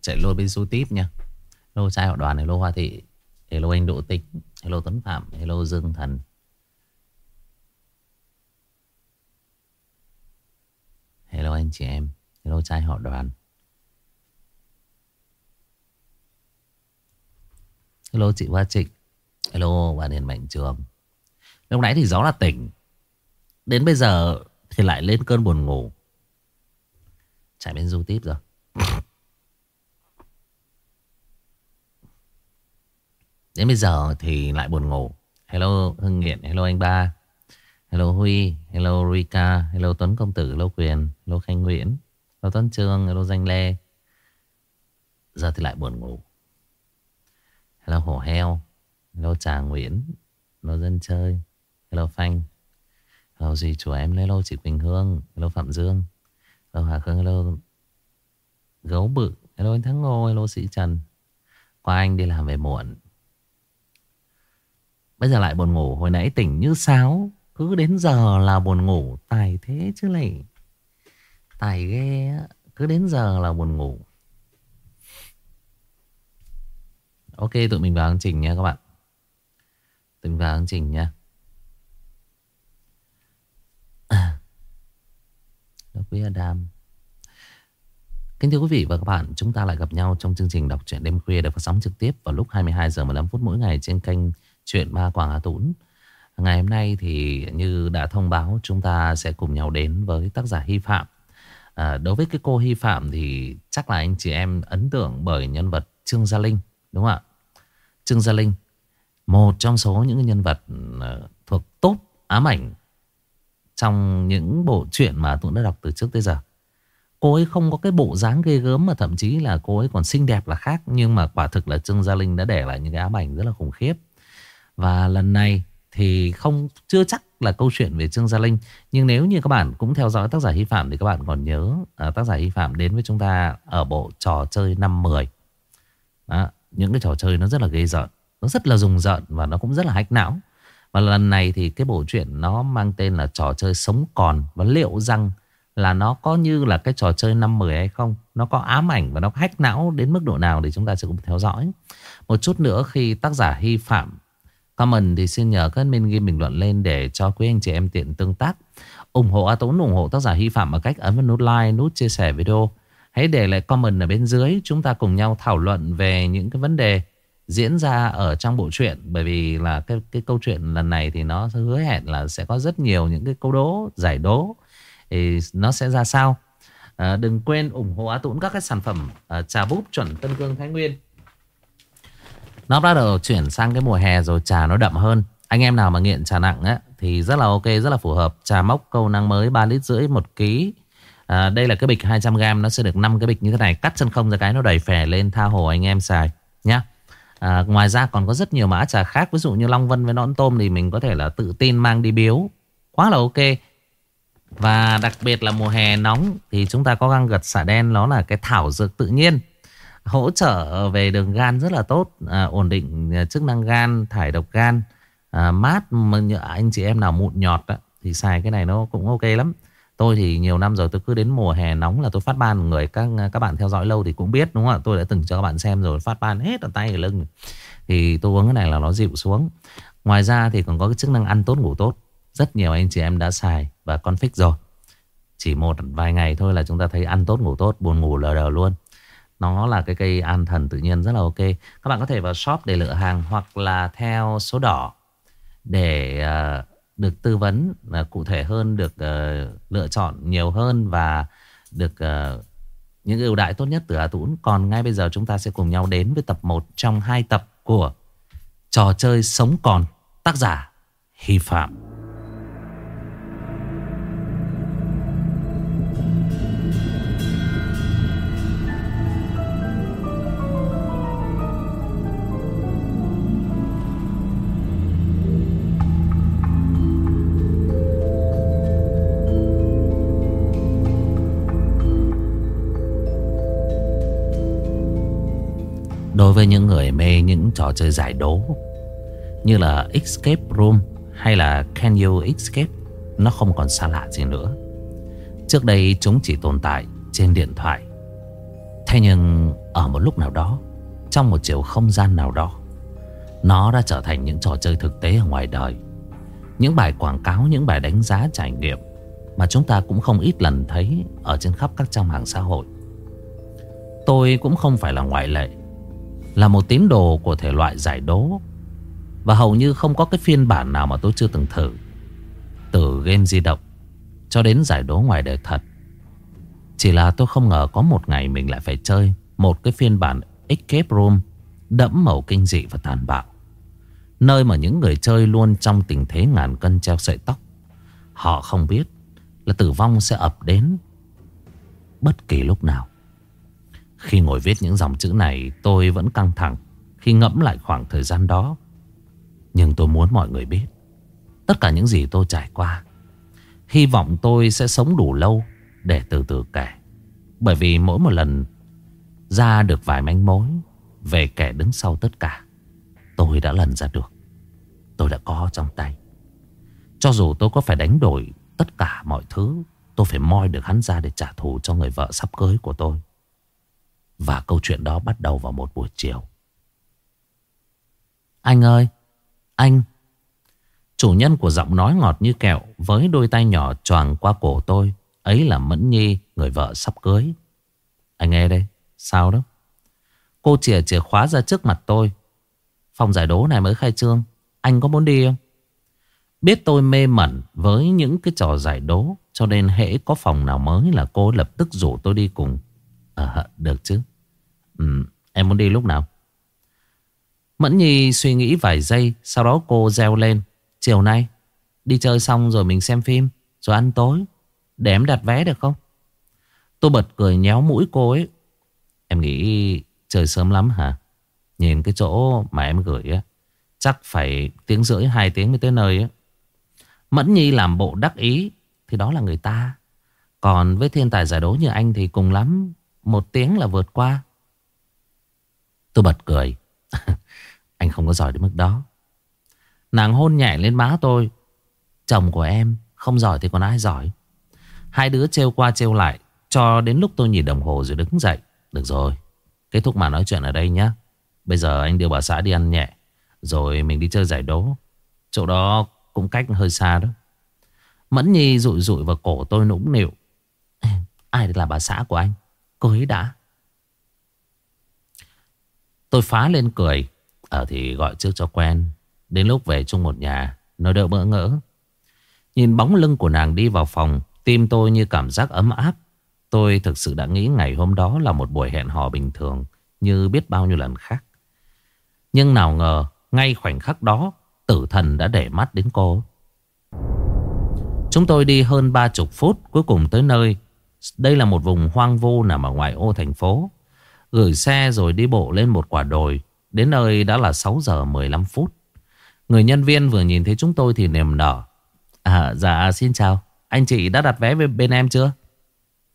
chạy luôn bên số tiếp nha. Hello trai họ đoàn, hello Hoa Thị Hello anh Đỗ Tịch Hello Tuấn Phạm, hello Dương Thần. Hello anh chị em Hello trai họ đoàn. Hello chị Hoa Trịnh Hello bạn Hiền Mạnh Trường. Lúc nãy thì gió là tỉnh. Đến bây giờ thì lại lên cơn buồn ngủ. Chạy bên du tiếp rồi. Đến bây giờ thì lại buồn ngủ. Hello Hưng Nghiện, Hello anh ba. Hello Huy, Hello Rika, Hello Tuấn Công Tử, Hello Quyền, Hello Khanh Nguyễn, Hello Tuấn Trương, Hello Danh Lê. Giờ thì lại buồn ngủ. Hello Hổ Heo, Hello Trà Nguyễn, Hello Dân Chơi, Hello Phanh, Hello gì chủ em, Hello chị Quỳnh Hương, Hello Phạm Dương, Hello Hà Khương, Hello Gấu Bự, Hello anh Thắng Ngô, Hello Sĩ Trần. Qua anh đi làm về muộn. Bây giờ lại buồn ngủ, Hồi nãy tỉnh như sáo. Cứ đến giờ là buồn ngủ, Tài thế chứ lại Tài ghê Cứ đến giờ là buồn ngủ. Ok, tụi mình vào chương trình nha các bạn. Tụi mình vào chương trình nha. Đó quý Adam. Kính thưa quý vị và các bạn, Chúng ta lại gặp nhau trong chương trình đọc truyện đêm khuya Được phát sóng trực tiếp vào lúc 22 giờ 15 phút mỗi ngày Trên kênh Chuyện Ma Quảng Hà Tún Ngày hôm nay thì như đã thông báo Chúng ta sẽ cùng nhau đến với tác giả Hy Phạm. À, Đối với cái cô Hy Phạm Thì chắc là anh chị em ấn tượng Bởi nhân vật Trương Gia Linh Đúng không ạ? Trương Gia Linh Một trong số những nhân vật à, thuộc top ám ảnh Trong những bộ truyện mà tụi đã đọc từ trước tới giờ. Cô ấy không có cái bộ dáng ghê gớm Mà thậm chí là cô ấy còn xinh đẹp là khác Nhưng mà quả thực là Trương Gia Linh đã để lại những cái ám ảnh rất là khủng khiếp. Và lần này thì không chưa chắc là câu chuyện về Trương Gia Linh Nhưng nếu như các bạn cũng theo dõi tác giả Hy Phạm Thì các bạn còn nhớ uh, tác giả Hy Phạm đến với chúng ta ở bộ trò chơi năm 10 Đó, những cái trò chơi nó rất là ghê rợn Nó rất là rùng rợn và nó cũng rất là hách não. Và lần này thì cái bộ truyện nó mang tên là trò chơi sống còn. Và liệu rằng là nó có như là cái trò chơi năm 10 hay không? Nó có ám ảnh và nó hách não đến mức độ nào thì chúng ta sẽ cùng theo dõi. Một chút nữa khi tác giả Hy Phạm comment thì xin nhờ các admin ghi bình luận lên để cho quý anh chị em tiện tương tác. Ủng hộ A Tốn ủng hộ tác giả Hy Phạm bằng cách ấn vào nút like, nút chia sẻ video. Hãy để lại comment ở bên dưới Chúng ta cùng nhau thảo luận về những cái vấn đề diễn ra ở trong bộ truyện. Bởi vì là cái, cái câu chuyện lần này thì nó hứa hẹn là sẽ có rất nhiều những cái câu đố, giải đố. Thì nó sẽ ra sao? À, Đừng quên ủng hộ Á Tũng các cái sản phẩm à, trà búp chuẩn Tân Cương Thái Nguyên. Nó bắt đầu chuyển sang cái mùa hè rồi trà nó đậm hơn. Anh em nào mà nghiện trà nặng á thì rất là ok, rất là phù hợp. Trà mốc câu năng mới 3 lít rưỡi một ký. À, đây là cái bịch 200g Nó sẽ được 5 cái bịch như thế này. Cắt chân không ra cái nó đầy phè lên tha hồ anh em xài nhá. À, Ngoài ra còn có rất nhiều mã trà khác Ví dụ như Long Vân với nón tôm Thì mình có thể là tự tin mang đi biếu. Quá là ok. Và đặc biệt là mùa hè nóng Thì chúng ta có găng gật xả đen Nó là cái thảo dược tự nhiên. Hỗ trợ về đường gan rất là tốt à, Ổn định à, chức năng gan Thải độc gan à, Mát mà anh chị em nào mụn nhọt đó Thì xài cái này nó cũng ok lắm Tôi thì nhiều năm rồi tôi cứ đến mùa hè nóng là tôi phát ban người các các bạn theo dõi lâu thì cũng biết đúng không ạ? Tôi đã từng cho các bạn xem rồi phát ban hết ở tay ở lưng. Thì tôi uống cái này là nó dịu xuống. Ngoài ra thì còn có cái chức năng ăn tốt ngủ tốt. Rất nhiều anh chị em đã xài và config rồi. Chỉ một vài ngày thôi là chúng ta thấy ăn tốt ngủ tốt, buồn ngủ lờ đờ luôn. Nó là cái cây an thần tự nhiên rất là ok. Các bạn có thể vào shop để lựa hàng hoặc là theo số đỏ để uh, được tư vấn uh, cụ thể hơn, được uh, lựa chọn nhiều hơn và được uh, những ưu đãi tốt nhất từ Hà Tũng. Còn ngay bây giờ chúng ta sẽ cùng nhau đến với tập 1 trong hai tập của trò chơi sống còn tác giả Hy Phạm. Với những người mê những trò chơi giải đố, Như là Escape Room hay là Can You Escape, Nó không còn xa lạ gì nữa. Trước đây chúng chỉ tồn tại trên điện thoại. Thế nhưng ở một lúc nào đó, Trong một chiều không gian nào đó, Nó đã trở thành những trò chơi thực tế ở ngoài đời. Những bài quảng cáo, Những bài đánh giá trải nghiệm Mà chúng ta cũng không ít lần thấy Ở trên khắp các trang mạng xã hội. Tôi cũng không phải là ngoại lệ. Là một tín đồ của thể loại giải đố. Và hầu như không có cái phiên bản nào mà tôi chưa từng thử. Từ game di động Cho đến giải đố ngoài đời thật. Chỉ là tôi không ngờ có một ngày mình lại phải chơi Một cái phiên bản Escape Room Đẫm màu kinh dị và tàn bạo. Nơi mà những người chơi luôn trong tình thế ngàn cân treo sợi tóc. Họ không biết là tử vong sẽ ập đến bất kỳ lúc nào. Khi ngồi viết những dòng chữ này tôi vẫn căng thẳng khi ngẫm lại khoảng thời gian đó. Nhưng tôi muốn mọi người biết tất cả những gì tôi trải qua. Hy vọng tôi sẽ sống đủ lâu để từ từ kể. Bởi vì mỗi một lần ra được vài manh mối về kẻ đứng sau tất cả, tôi đã lần ra được. Tôi đã có trong tay. Cho dù tôi có phải đánh đổi tất cả mọi thứ, tôi phải moi được hắn ra để trả thù cho người vợ sắp cưới của tôi. Và câu chuyện đó bắt đầu vào một buổi chiều. Anh ơi, Anh, Chủ nhân của giọng nói ngọt như kẹo Với đôi tay nhỏ choàng qua cổ tôi, Ấy là Mẫn Nhi, Người vợ sắp cưới. Anh nghe đây, Sao đó? Cô chìa chìa khóa ra trước mặt tôi. Phòng giải đố này mới khai trương, Anh có muốn đi không? Biết tôi mê mẩn với những cái trò giải đố, Cho nên hễ có phòng nào mới là cô lập tức rủ tôi đi cùng. À được chứ. Ừ, em muốn đi lúc nào? Mẫn Nhi suy nghĩ vài giây, sau đó cô reo lên. Chiều nay, đi chơi xong rồi mình xem phim, rồi ăn tối. Để em đặt vé được không? Tôi bật cười nhéo mũi cô ấy. Em nghĩ trời sớm lắm hả? Nhìn cái chỗ mà em gửi á, chắc phải tiếng rưỡi, hai tiếng mới tới nơi á. Mẫn Nhi làm bộ đắc ý, thì đó là người ta. Còn với thiên tài giải đố như anh thì cùng lắm, một tiếng là vượt qua. Tôi bật cười. Anh không có giỏi đến mức đó. Nàng hôn nhẹ lên má tôi. Chồng của em không giỏi thì còn ai giỏi. Hai đứa trêu qua trêu lại. Cho đến lúc tôi nhìn đồng hồ rồi đứng dậy. Được rồi. Kết thúc mà nói chuyện ở đây nhé. Bây giờ anh đưa bà xã đi ăn nhẹ. Rồi mình đi chơi giải đố. Chỗ đó cũng cách hơi xa đó. Mẫn Nhi rụi rụi vào cổ tôi nũng nịu. Ai là bà xã của anh? Cô ấy đã. Tôi phá lên cười. Ở thì gọi trước cho quen. Đến lúc về chung một nhà, nó đỡ bỡ ngỡ. Nhìn bóng lưng của nàng đi vào phòng, tim tôi như cảm giác ấm áp. Tôi thực sự đã nghĩ ngày hôm đó là một buổi hẹn hò bình thường, như biết bao nhiêu lần khác. Nhưng nào ngờ, ngay khoảnh khắc đó, tử thần đã để mắt đến cô. Chúng tôi đi hơn ba chục phút, cuối cùng tới nơi. Đây là một vùng hoang vu nằm ở ngoài ô thành phố. Gửi xe rồi đi bộ lên một quả đồi. Đến nơi đã là 6 giờ 15 phút. Người nhân viên vừa nhìn thấy chúng tôi thì niềm nở. À dạ xin chào. Anh chị đã đặt vé bên em chưa?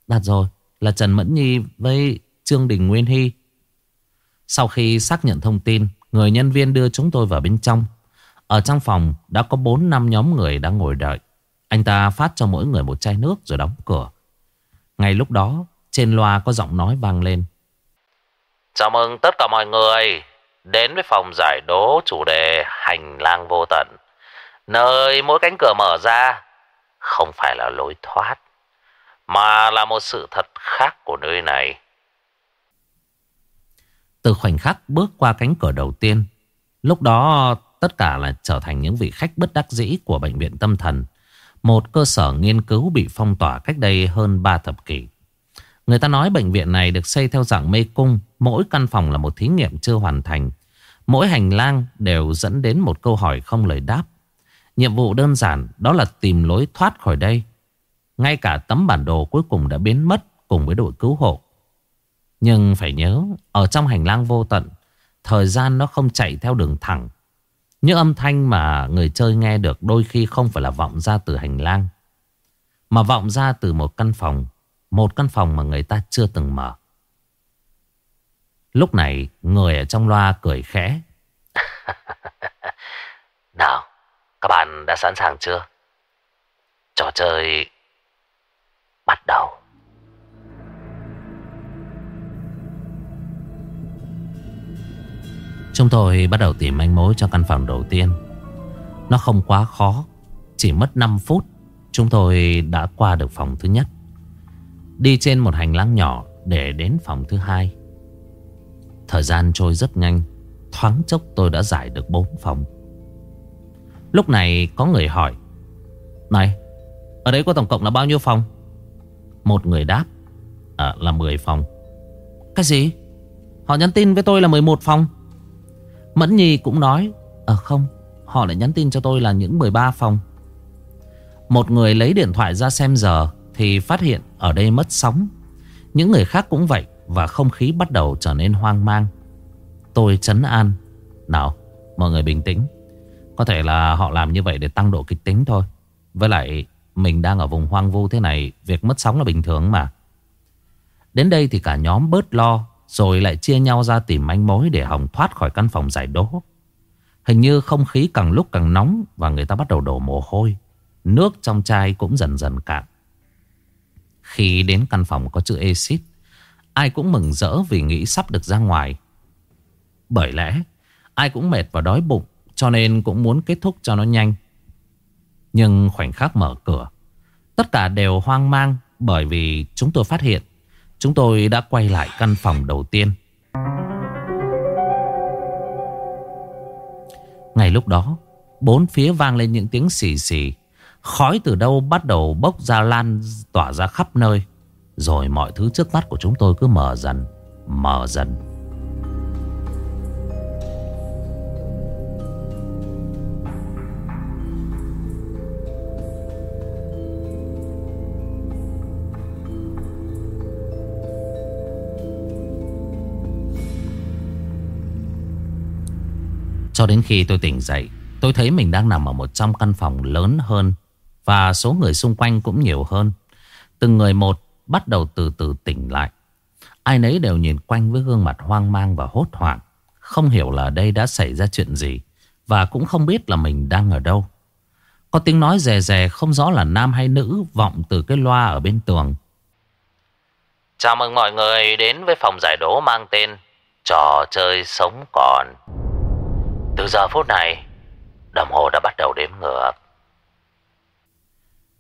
Đặt rồi. Là Trần Mẫn Nhi với Trương Đình Nguyên Hy. Sau khi xác nhận thông tin, Người nhân viên đưa chúng tôi vào bên trong. Ở trong phòng đã có 4 năm nhóm người đang ngồi đợi. Anh ta phát cho mỗi người một chai nước rồi đóng cửa. Ngay lúc đó, Trên loa có giọng nói vang lên. Chào mừng tất cả mọi người đến với phòng giải đố chủ đề hành lang vô tận. Nơi mỗi cánh cửa mở ra không phải là lối thoát, mà là một sự thật khác của nơi này. Từ khoảnh khắc bước qua cánh cửa đầu tiên, lúc đó tất cả là trở thành những vị khách bất đắc dĩ của bệnh viện tâm thần. Một cơ sở nghiên cứu bị phong tỏa cách đây hơn 3 thập kỷ. Người ta nói bệnh viện này được xây theo dạng mê cung, Mỗi căn phòng là một thí nghiệm chưa hoàn thành. Mỗi hành lang đều dẫn đến một câu hỏi không lời đáp. Nhiệm vụ đơn giản, đó là tìm lối thoát khỏi đây. Ngay cả tấm bản đồ cuối cùng đã biến mất cùng với đội cứu hộ. Nhưng phải nhớ, Ở trong hành lang vô tận, Thời gian nó không chạy theo đường thẳng. Những âm thanh mà người chơi nghe được đôi khi không phải là vọng ra từ hành lang, Mà vọng ra từ một căn phòng một căn phòng mà người ta chưa từng mở. Lúc này người ở trong loa cười khẽ. Nào Các bạn đã sẵn sàng chưa? Trò chơi Bắt đầu. Chúng tôi bắt đầu tìm manh mối cho căn phòng đầu tiên. Nó không quá khó Chỉ mất 5 phút. Chúng tôi đã qua được phòng thứ nhất Đi trên một hành lang nhỏ Để đến phòng thứ hai. Thời gian trôi rất nhanh, Thoáng chốc tôi đã giải được bốn phòng. Lúc này có người hỏi, Này, Ở đây có tổng cộng là bao nhiêu phòng? Một người đáp À là 10 phòng. Cái gì? Họ nhắn tin với tôi là 11 phòng? Mẫn Nhi cũng nói Ờ không, Họ lại nhắn tin cho tôi là những 13 phòng. Một người lấy điện thoại ra xem giờ thì phát hiện ở đây mất sóng. Những người khác cũng vậy Và không khí bắt đầu trở nên hoang mang. Tôi chấn an. Nào, mọi người bình tĩnh. Có thể là họ làm như vậy để tăng độ kịch tính thôi. Với lại, Mình đang ở vùng hoang vu thế này, Việc mất sóng là bình thường mà. Đến đây thì cả nhóm bớt lo, Rồi lại chia nhau ra tìm manh mối Để Hồng thoát khỏi căn phòng giải đố. Hình như không khí càng lúc càng nóng Và người ta bắt đầu đổ mồ hôi. Nước trong chai cũng dần dần cạn. Khi đến căn phòng có chữ exit Ai cũng mừng rỡ vì nghĩ sắp được ra ngoài. Bởi lẽ, Ai cũng mệt và đói bụng, Cho nên cũng muốn kết thúc cho nó nhanh. Nhưng khoảnh khắc mở cửa, Tất cả đều hoang mang Bởi vì chúng tôi phát hiện, Chúng tôi đã quay lại căn phòng đầu tiên. Ngay lúc đó, Bốn phía vang lên những tiếng xì xì. Khói từ đâu bắt đầu bốc ra lan Tỏa ra khắp nơi? Rồi mọi thứ trước mắt của chúng tôi cứ mở dần Mở dần. Cho đến khi tôi tỉnh dậy, Tôi thấy mình đang nằm ở một trong căn phòng lớn hơn và số người xung quanh cũng nhiều hơn. Từng người một bắt đầu từ từ tỉnh lại. Ai nấy đều nhìn quanh với gương mặt hoang mang và hốt hoảng. Không hiểu là đây đã xảy ra chuyện gì Và cũng không biết là mình đang ở đâu. Có tiếng nói rè rè không rõ là nam hay nữ Vọng từ cái loa ở bên tường. Chào mừng mọi người đến với phòng giải đố mang tên Trò chơi sống còn. Từ giờ phút này, Đồng hồ đã bắt đầu đếm ngược.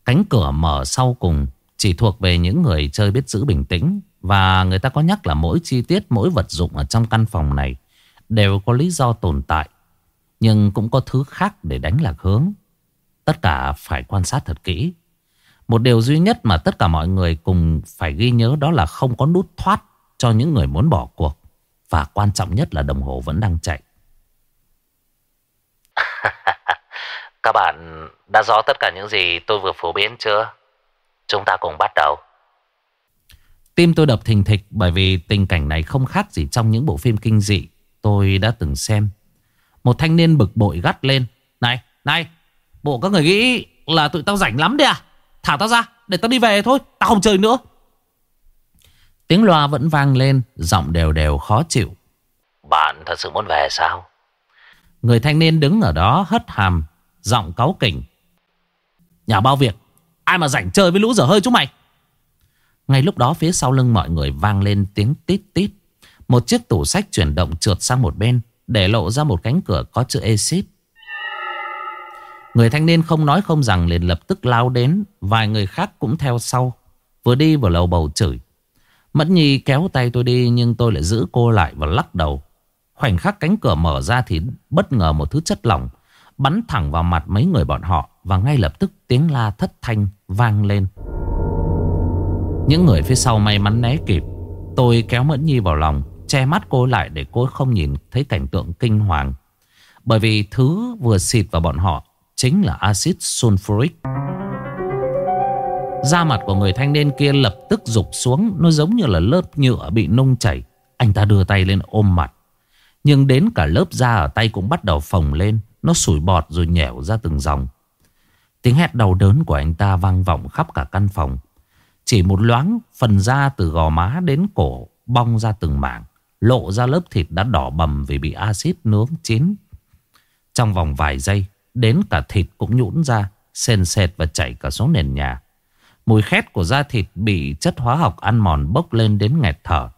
Cánh cửa mở sau cùng Chỉ thuộc về những người chơi biết giữ bình tĩnh Và người ta có nhắc là mỗi chi tiết, Mỗi vật dụng ở trong căn phòng này Đều có lý do tồn tại, Nhưng cũng có thứ khác để đánh lạc hướng Tất cả phải quan sát thật kỹ Một điều duy nhất mà tất cả mọi người cùng phải ghi nhớ đó là không có nút thoát cho những người muốn bỏ cuộc. Và quan trọng nhất là đồng hồ vẫn đang chạy. Các bạn đã rõ tất cả những gì tôi vừa phổ biến chưa? Chúng ta cùng bắt đầu. Tim tôi đập thình thịch bởi vì tình cảnh này không khác gì trong những bộ phim kinh dị tôi đã từng xem. Một thanh niên bực bội gắt lên. Này, này, bộ các người nghĩ là tụi tao rảnh lắm đấy à? Thả tao ra, để tao đi về thôi, tao không chơi nữa. Tiếng loa vẫn vang lên, giọng đều đều khó chịu. Bạn thật sự muốn về sao? Người thanh niên đứng ở đó hất hàm Giọng cáu kỉnh. Nhà bao việc Ai mà rảnh chơi với lũ dở hơi chúng mày? Ngay lúc đó phía sau lưng mọi người vang lên tiếng tít tít. Một chiếc tủ sách chuyển động trượt sang một bên, Để lộ ra một cánh cửa có chữ exit Người thanh niên không nói không rằng liền lập tức lao đến, Vài người khác cũng theo sau, Vừa đi vừa lầu bầu chửi. Mẫn Nhi kéo tay tôi đi, Nhưng tôi lại giữ cô lại và lắc đầu. Khoảnh khắc cánh cửa mở ra thì bất ngờ một thứ chất lỏng bắn thẳng vào mặt mấy người bọn họ và ngay lập tức tiếng la thất thanh vang lên. Những người phía sau may mắn né kịp. Tôi kéo Mẫn Nhi vào lòng, che mắt cô lại để cô không nhìn thấy cảnh tượng kinh hoàng. Bởi vì thứ vừa xịt vào bọn họ chính là axit sulfuric. Da mặt của người thanh niên kia lập tức rục xuống, nó giống như là lớp nhựa bị nung chảy. Anh ta đưa tay lên ôm mặt. Nhưng đến cả lớp da ở tay cũng bắt đầu phồng lên nó sủi bọt rồi nhẻo ra từng dòng. Tiếng hét đau đớn của anh ta vang vọng khắp cả căn phòng. Chỉ một loáng phần da từ gò má đến cổ Bong ra từng mảng, Lộ ra lớp thịt đã đỏ bầm vì bị axit nướng chín. Trong vòng vài giây, Đến cả thịt cũng nhũn ra, Sền sệt và chảy cả xuống nền nhà. Mùi khét của da thịt bị chất hóa học ăn mòn bốc lên đến nghẹt thở.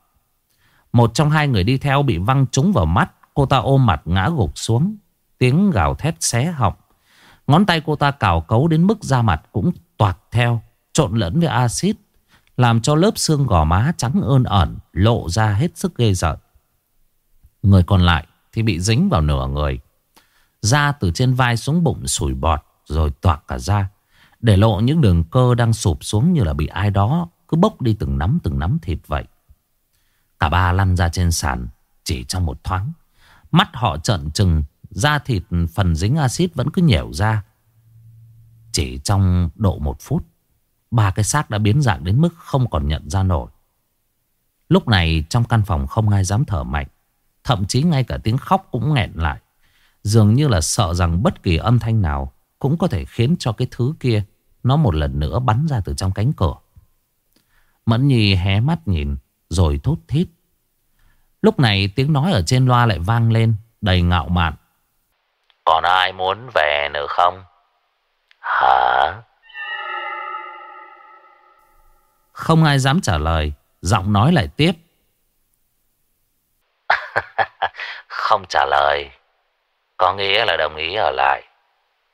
Một trong hai người đi theo bị văng trúng vào mắt, Cô ta ôm mặt ngã gục xuống. Tiếng gào thét xé họng. Ngón tay cô ta cào cấu đến mức da mặt cũng toạc theo, Trộn lẫn với axit, Làm cho lớp xương gò má trắng ơn ẩn Lộ ra hết sức ghê rợn. Người còn lại thì bị dính vào nửa người. Da từ trên vai xuống bụng sủi bọt, Rồi toạc cả da, Để lộ những đường cơ đang sụp xuống như là bị ai đó Cứ bốc đi từng nắm từng nắm thịt vậy. Cả ba lăn ra trên sàn Chỉ trong một thoáng. Mắt họ trợn trừng Da thịt phần dính axit vẫn cứ nhẻo ra. Chỉ trong độ một phút, Ba cái xác đã biến dạng đến mức không còn nhận ra nổi. Lúc này trong căn phòng không ai dám thở mạnh, Thậm chí ngay cả tiếng khóc cũng nghẹn lại. Dường như là sợ rằng bất kỳ âm thanh nào Cũng có thể khiến cho cái thứ kia Nó một lần nữa bắn ra từ trong cánh cửa. Mẫn Nhi hé mắt nhìn, Rồi thốt thít. Lúc này tiếng nói ở trên loa lại vang lên, Đầy ngạo mạn. Còn ai muốn về nữa không? Hả? Không ai dám trả lời Giọng nói lại tiếp. Không trả lời. Có nghĩa là đồng ý ở lại.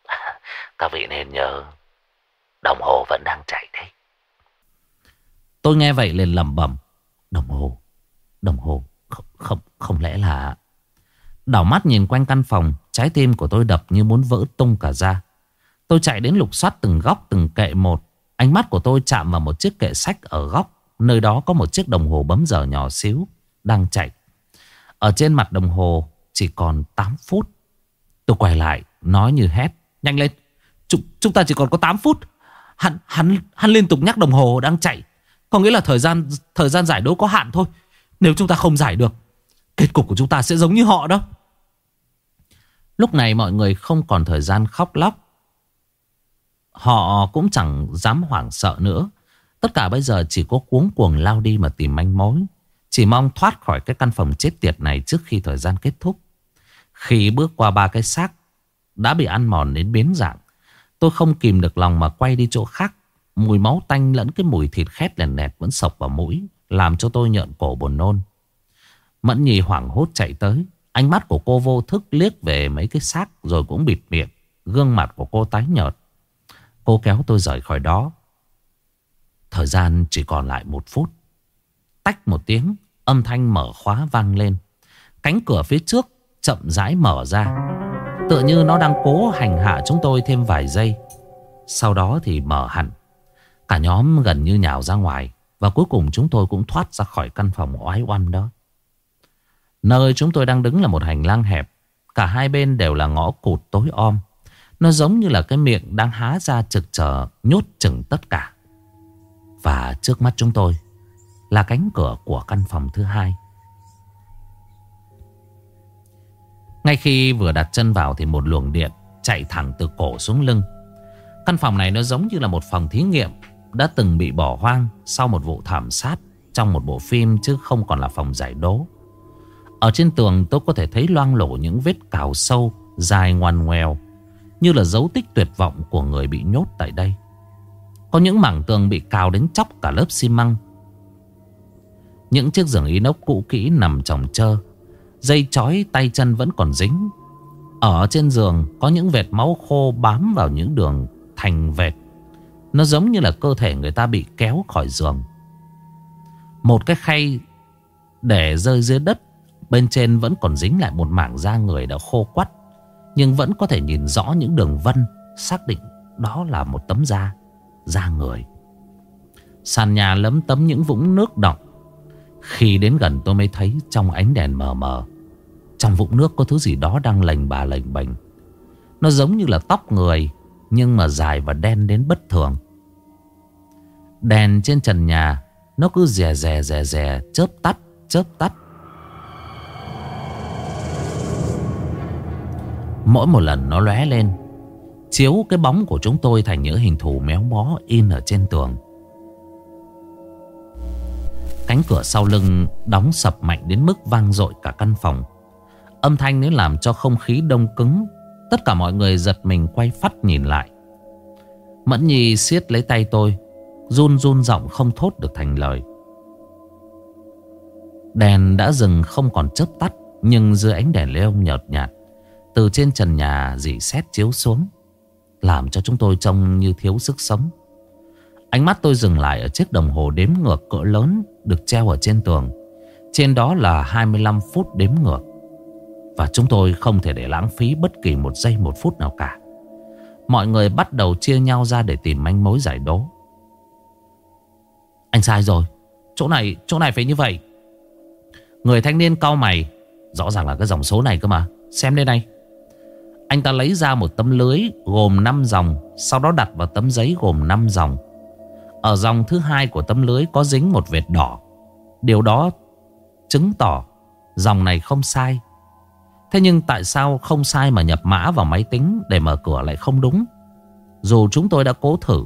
Các vị nên nhớ Đồng hồ vẫn đang chạy đấy. Tôi nghe vậy liền lẩm bẩm. Đồng hồ Đồng hồ Không, không, không lẽ là Đảo mắt nhìn quanh căn phòng Trái tim của tôi đập như muốn vỡ tung cả ra. Tôi chạy đến lục soát từng góc từng kệ một. Ánh mắt của tôi chạm vào một chiếc kệ sách ở góc. Nơi đó có một chiếc đồng hồ bấm giờ nhỏ xíu Đang chạy. Ở trên mặt đồng hồ chỉ còn 8 phút. Tôi quay lại nói như hét Nhanh lên! Chúng, chúng ta chỉ còn có 8 phút. Hắn, hắn, hắn liên tục nhắc đồng hồ đang chạy. Có nghĩa là thời gian thời gian giải đố có hạn thôi. Nếu chúng ta không giải được Kết cục của chúng ta sẽ giống như họ đó. Lúc này mọi người không còn thời gian khóc lóc. Họ cũng chẳng dám hoảng sợ nữa. Tất cả bây giờ chỉ có cuống cuồng lao đi mà tìm manh mối. Chỉ mong thoát khỏi cái căn phòng chết tiệt này trước khi thời gian kết thúc. Khi bước qua ba cái xác, Đã bị ăn mòn đến biến dạng. Tôi không kìm được lòng mà quay đi chỗ khác. Mùi máu tanh lẫn cái mùi thịt khét lèn lẹt vẫn sộc vào mũi, Làm cho tôi nhợn cổ buồn nôn. Mẫn nhi hoảng hốt chạy tới. Ánh mắt của cô vô thức liếc về mấy cái xác Rồi cũng bịt miệng. Gương mặt của cô tái nhợt. Cô kéo tôi rời khỏi đó. Thời gian chỉ còn lại một phút. Tách một tiếng, Âm thanh mở khóa vang lên. Cánh cửa phía trước chậm rãi mở ra. Tựa như nó đang cố hành hạ chúng tôi thêm vài giây. Sau đó thì mở hẳn. Cả nhóm gần như nhào ra ngoài Và cuối cùng chúng tôi cũng thoát ra khỏi căn phòng oái oăm đó. Nơi chúng tôi đang đứng là một hành lang hẹp. Cả hai bên đều là ngõ cụt tối om. Nó giống như là cái miệng đang há ra trực chờ Nhốt chừng tất cả. Và trước mắt chúng tôi Là cánh cửa của căn phòng thứ hai. Ngay khi vừa đặt chân vào Thì một luồng điện chạy thẳng từ cổ xuống lưng. Căn phòng này nó giống như là một phòng thí nghiệm, Đã từng bị bỏ hoang Sau một vụ thảm sát Trong một bộ phim chứ không còn là phòng giải đố ở trên tường tôi có thể thấy loang lổ những vết cào sâu, Dài ngoằn ngoèo, Như là dấu tích tuyệt vọng của người bị nhốt tại đây. Có những mảng tường bị cào đến chóc cả lớp xi măng. Những chiếc giường inox cũ kỹ nằm chồng chơ Dây chói tay chân vẫn còn dính. Ở trên giường có những vệt máu khô bám vào những đường thành vệt. Nó giống như là cơ thể người ta bị kéo khỏi giường. Một cái khay để rơi dưới đất Bên trên vẫn còn dính lại một mảng da người đã khô quắt, Nhưng vẫn có thể nhìn rõ những đường vân, Xác định đó là một tấm da Da người. Sàn nhà lấm tấm những vũng nước đọng. Khi đến gần tôi mới thấy Trong ánh đèn mờ mờ, Trong vũng nước có thứ gì đó đang lành bà lành bành. Nó giống như là tóc người, Nhưng mà dài và đen đến bất thường. Đèn trên trần nhà, Nó cứ rè rè rè rè, Chớp tắt chớp tắt. Mỗi một lần nó lóe lên, Chiếu cái bóng của chúng tôi thành những hình thù méo mó in ở trên tường. Cánh cửa sau lưng đóng sập mạnh đến mức vang dội cả căn phòng. Âm thanh nếu làm cho không khí đông cứng, Tất cả mọi người giật mình quay phát nhìn lại. Mẫn Nhi siết lấy tay tôi, Run run giọng không thốt được thành lời. Đèn đã dừng không còn chớp tắt, Nhưng dưới ánh đèn leo nhợt nhạt từ trên trần nhà dì xét chiếu xuống Làm cho chúng tôi trông như thiếu sức sống. Ánh mắt tôi dừng lại ở chiếc đồng hồ đếm ngược cỡ lớn Được treo ở trên tường. Trên đó là 25 phút đếm ngược. Và chúng tôi không thể để lãng phí bất kỳ một giây một phút nào cả. Mọi người bắt đầu chia nhau ra để tìm manh mối giải đố. Anh sai rồi. Chỗ này, chỗ này phải như vậy. Người thanh niên cau mày. Rõ ràng là cái dòng số này cơ mà. Xem đây này. Anh ta lấy ra một tấm lưới gồm 5 dòng, Sau đó đặt vào tấm giấy gồm 5 dòng. Ở dòng thứ hai của tấm lưới có dính một vệt đỏ. Điều đó chứng tỏ Dòng này không sai. Thế nhưng tại sao không sai mà nhập mã vào máy tính Để mở cửa lại không đúng? Dù chúng tôi đã cố thử,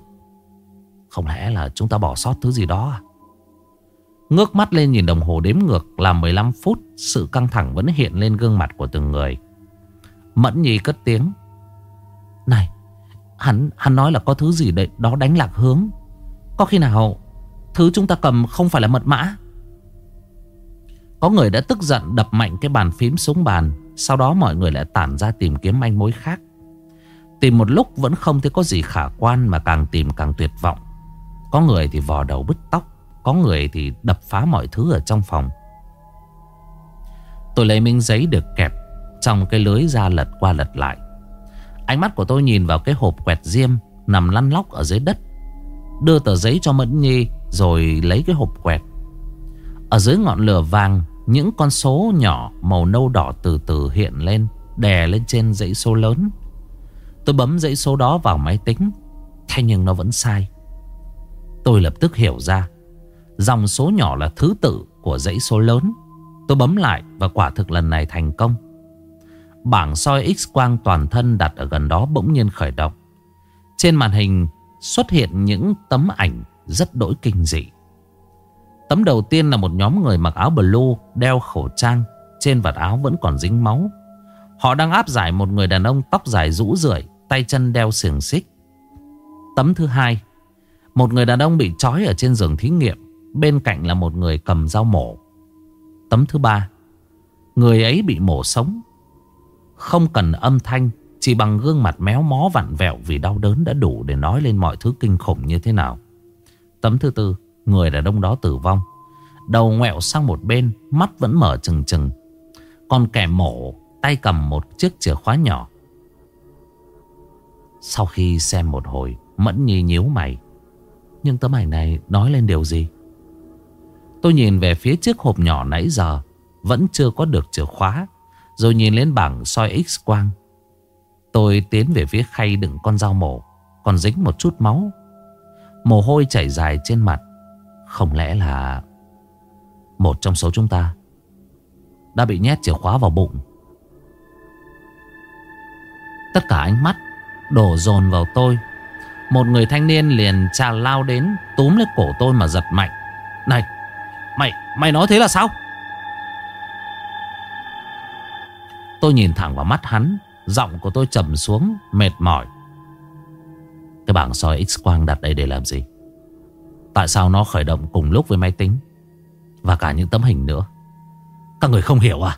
Không lẽ là chúng ta bỏ sót thứ gì đó à? Ngước mắt lên nhìn đồng hồ đếm ngược là 15 phút, Sự căng thẳng vẫn hiện lên gương mặt của từng người. Mẫn Nhi cất tiếng. Này, Hắn hắn nói là có thứ gì đấy, đó đánh lạc hướng. Có khi nào Thứ chúng ta cầm không phải là mật mã? Có người đã tức giận đập mạnh cái bàn phím xuống bàn, Sau đó mọi người lại tản ra tìm kiếm manh mối khác. Tìm một lúc vẫn không thấy có gì khả quan Mà càng tìm càng tuyệt vọng. Có người thì vò đầu bứt tóc, có người thì đập phá mọi thứ ở trong phòng. Tôi lấy miếng giấy được kẹp trong cái lưới ra lật qua lật lại. Ánh mắt của tôi nhìn vào cái hộp quẹt diêm Nằm lăn lóc ở dưới đất. Đưa tờ giấy cho Mẫn Nhi Rồi lấy cái hộp quẹt. Ở dưới ngọn lửa vàng, Những con số nhỏ màu nâu đỏ từ từ hiện lên, Đè lên trên dãy số lớn. Tôi bấm dãy số đó vào máy tính, Thế nhưng nó vẫn sai. Tôi lập tức hiểu ra, Dòng số nhỏ là thứ tự của dãy số lớn. Tôi bấm lại và quả thực lần này thành công. Bảng soi x-quang toàn thân đặt ở gần đó bỗng nhiên khởi động. Trên màn hình xuất hiện những tấm ảnh rất đỗi kinh dị. Tấm đầu tiên là một nhóm người mặc áo blue đeo khẩu trang, Trên vạt áo vẫn còn dính máu. Họ đang áp giải một người đàn ông tóc dài rũ rượi, Tay chân đeo xiềng xích. Tấm thứ hai, Một người đàn ông bị trói ở trên giường thí nghiệm, Bên cạnh là một người cầm dao mổ. Tấm thứ ba, Người ấy bị mổ sống. Không cần âm thanh, Chỉ bằng gương mặt méo mó vặn vẹo Vì đau đớn đã đủ để nói lên mọi thứ kinh khủng như thế nào. Tấm thứ tư, Người đàn ông đó tử vong. Đầu ngoẹo sang một bên, Mắt vẫn mở trừng trừng. Còn kẻ mổ, tay cầm một chiếc chìa khóa nhỏ. Sau khi xem một hồi, Mẫn nhi nhíu mày. Nhưng tấm ảnh này nói lên điều gì? Tôi nhìn về phía chiếc hộp nhỏ nãy giờ, Vẫn chưa có được chìa khóa. Rồi nhìn lên bảng soi x-quang Tôi tiến về phía khay đựng con dao mổ Còn dính một chút máu. Mồ hôi chảy dài trên mặt. Không lẽ là Một trong số chúng ta Đã bị nhét chìa khóa vào bụng? Tất cả ánh mắt Đổ dồn vào tôi. Một người thanh niên liền trà lao đến Túm lấy cổ tôi mà giật mạnh. Này Mày, mày nói thế là sao? Tôi nhìn thẳng vào mắt hắn, Giọng của tôi trầm xuống, Mệt mỏi. Cái bảng soi x-quang đặt đây để làm gì? Tại sao nó khởi động cùng lúc với máy tính? Và cả những tấm hình nữa? Các người không hiểu à?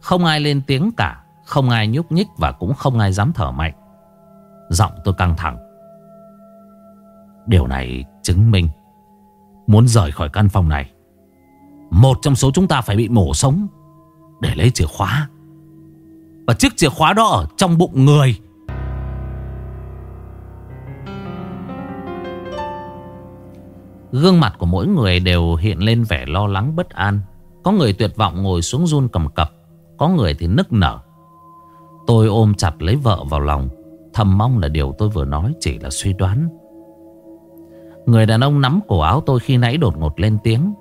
Không ai lên tiếng cả, Không ai nhúc nhích Và cũng không ai dám thở mạnh. Giọng tôi căng thẳng. Điều này chứng minh Muốn rời khỏi căn phòng này, Một trong số chúng ta phải bị mổ sống. Để lấy chìa khóa. Và chiếc chìa khóa đó ở trong bụng người. Gương mặt của mỗi người đều hiện lên vẻ lo lắng bất an. Có người tuyệt vọng ngồi xuống run cầm cập, Có người thì nức nở. Tôi ôm chặt lấy vợ vào lòng, Thầm mong là điều tôi vừa nói chỉ là suy đoán. Người đàn ông nắm cổ áo tôi khi nãy đột ngột lên tiếng.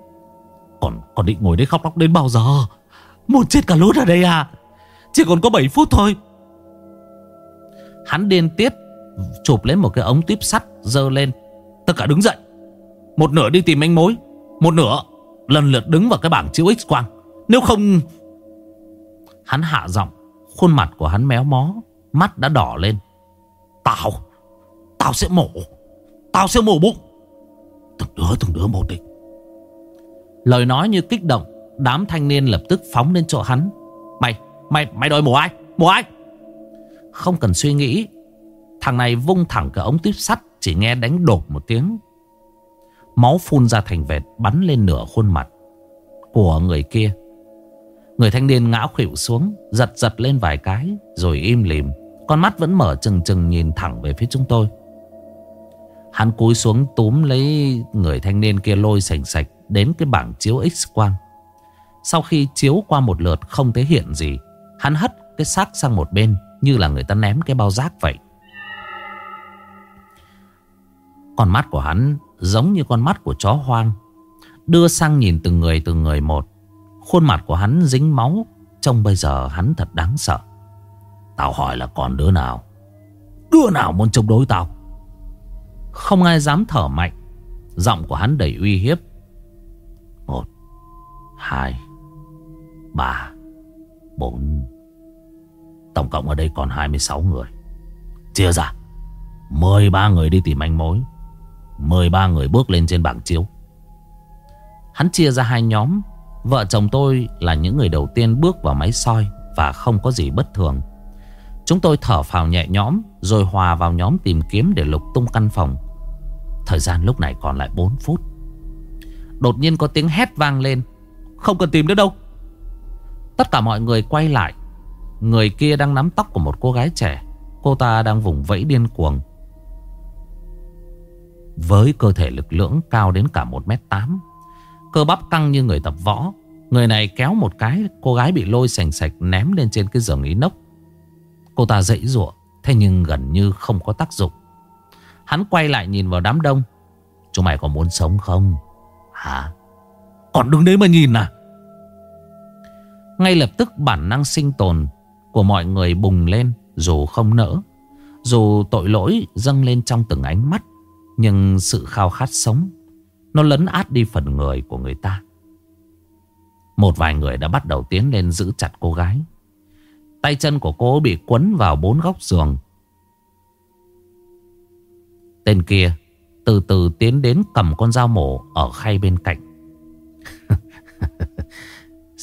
Còn còn định ngồi đấy khóc lóc đến bao giờ? Muốn chết cả lốt ở đây à? Chỉ còn có 7 phút thôi. Hắn điên tiết, Chụp lấy một cái ống tuyếp sắt Dơ lên. Tất cả đứng dậy. Một nửa đi tìm manh mối, Một nửa lần lượt đứng vào cái bảng chiếu x-quang Nếu không, Hắn hạ giọng, Khuôn mặt của hắn méo mó, Mắt đã đỏ lên. Tao Tao sẽ mổ, Tao sẽ mổ bụng. Từng đứa từng đứa một đi. Lời nói như kích động Đám thanh niên lập tức phóng lên chỗ hắn. Mày, mày, mày đòi mổ ai? Mổ ai? Không cần suy nghĩ Thằng này vung thẳng cả ống tuyếp sắt Chỉ nghe đánh đột một tiếng. Máu phun ra thành vệt Bắn lên nửa khuôn mặt Của người kia. Người thanh niên ngã khuỵu xuống Giật giật lên vài cái Rồi im lìm Con mắt vẫn mở chừng chừng nhìn thẳng về phía chúng tôi. Hắn cúi xuống túm lấy người thanh niên kia lôi sành sạch Đến cái bảng chiếu x-quang sau khi chiếu qua một lượt không thấy hiện gì, Hắn hất cái xác sang một bên Như là người ta ném cái bao rác vậy. Con mắt của hắn giống như con mắt của chó hoang, Đưa sang nhìn từng người từng người một. Khuôn mặt của hắn dính máu, Trông bây giờ hắn thật đáng sợ. Tao hỏi là còn đứa nào? Đứa nào muốn chống đối tao? Không ai dám thở mạnh, Giọng của hắn đầy uy hiếp. Một, Hai Ba, Bốn. Tổng cộng ở đây còn 26 người. Chia ra 13 người đi tìm manh mối 13 người bước lên trên bảng chiếu. Hắn chia ra hai nhóm, Vợ chồng tôi là những người đầu tiên bước vào máy soi Và không có gì bất thường. Chúng tôi thở phào nhẹ nhõm, Rồi hòa vào nhóm tìm kiếm để lục tung căn phòng. Thời gian lúc này còn lại 4 phút. Đột nhiên có tiếng hét vang lên. Không cần tìm nữa đâu. Tất cả mọi người quay lại. Người kia đang nắm tóc của một cô gái trẻ. Cô ta đang vùng vẫy điên cuồng. Với cơ thể lực lưỡng cao đến cả 1m8 Cơ bắp căng như người tập võ, Người này kéo một cái, Cô gái bị lôi sành sạch ném lên trên cái giường inox. Cô ta dãy rủa Thế nhưng gần như không có tác dụng. Hắn quay lại nhìn vào đám đông. Chúng mày có muốn sống không? Hả? Còn đứng đấy mà nhìn à? Ngay lập tức bản năng sinh tồn Của mọi người bùng lên, Dù không nỡ, Dù tội lỗi dâng lên trong từng ánh mắt, Nhưng sự khao khát sống, Nó lấn át đi phần người của người ta. Một vài người đã bắt đầu tiến lên giữ chặt cô gái. Tay chân của cô bị quấn vào bốn góc giường. Tên kia từ từ tiến đến cầm con dao mổ ở khay bên cạnh.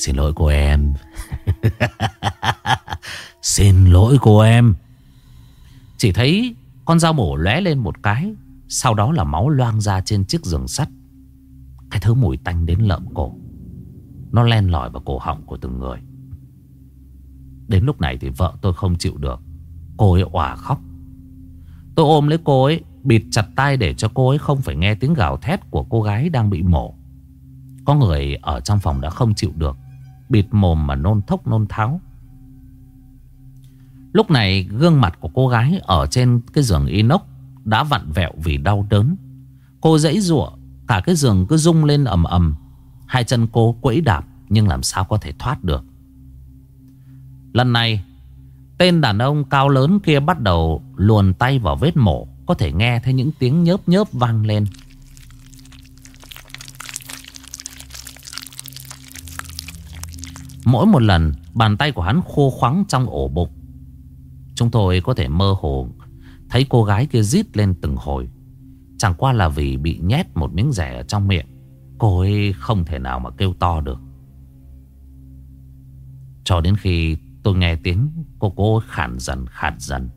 Xin lỗi cô em. Xin lỗi cô em. Chỉ thấy con dao mổ lóe lên một cái. Sau đó là máu loang ra trên chiếc giường sắt. Cái thứ mùi tanh đến lợm cổ. Nó len lỏi vào cổ họng của từng người. Đến lúc này thì vợ tôi không chịu được. Cô ấy òa khóc. Tôi ôm lấy cô ấy, Bịt chặt tay để cho cô ấy không phải nghe tiếng gào thét của cô gái đang bị mổ Có người ở trong phòng đã không chịu được Bịt mồm mà nôn thốc nôn tháo. Lúc này, gương mặt của cô gái ở trên cái giường inox đã vặn vẹo vì đau đớn. Cô dãy rụa Cả cái giường cứ rung lên ầm ầm. Hai chân cô quẫy đạp, Nhưng làm sao có thể thoát được. Lần này, Tên đàn ông cao lớn kia bắt đầu luồn tay vào vết mổ, có thể nghe thấy những tiếng nhớp nhớp vang lên. Mỗi một lần, Bàn tay của hắn khô khoắng trong ổ bụng. Chúng tôi có thể mơ hồ Thấy cô gái kia rít lên từng hồi. Chẳng qua là vì bị nhét một miếng rẻ ở trong miệng. Cô ấy không thể nào mà kêu to được. Cho đến khi tôi nghe tiếng, cô cô khản dần khản dần.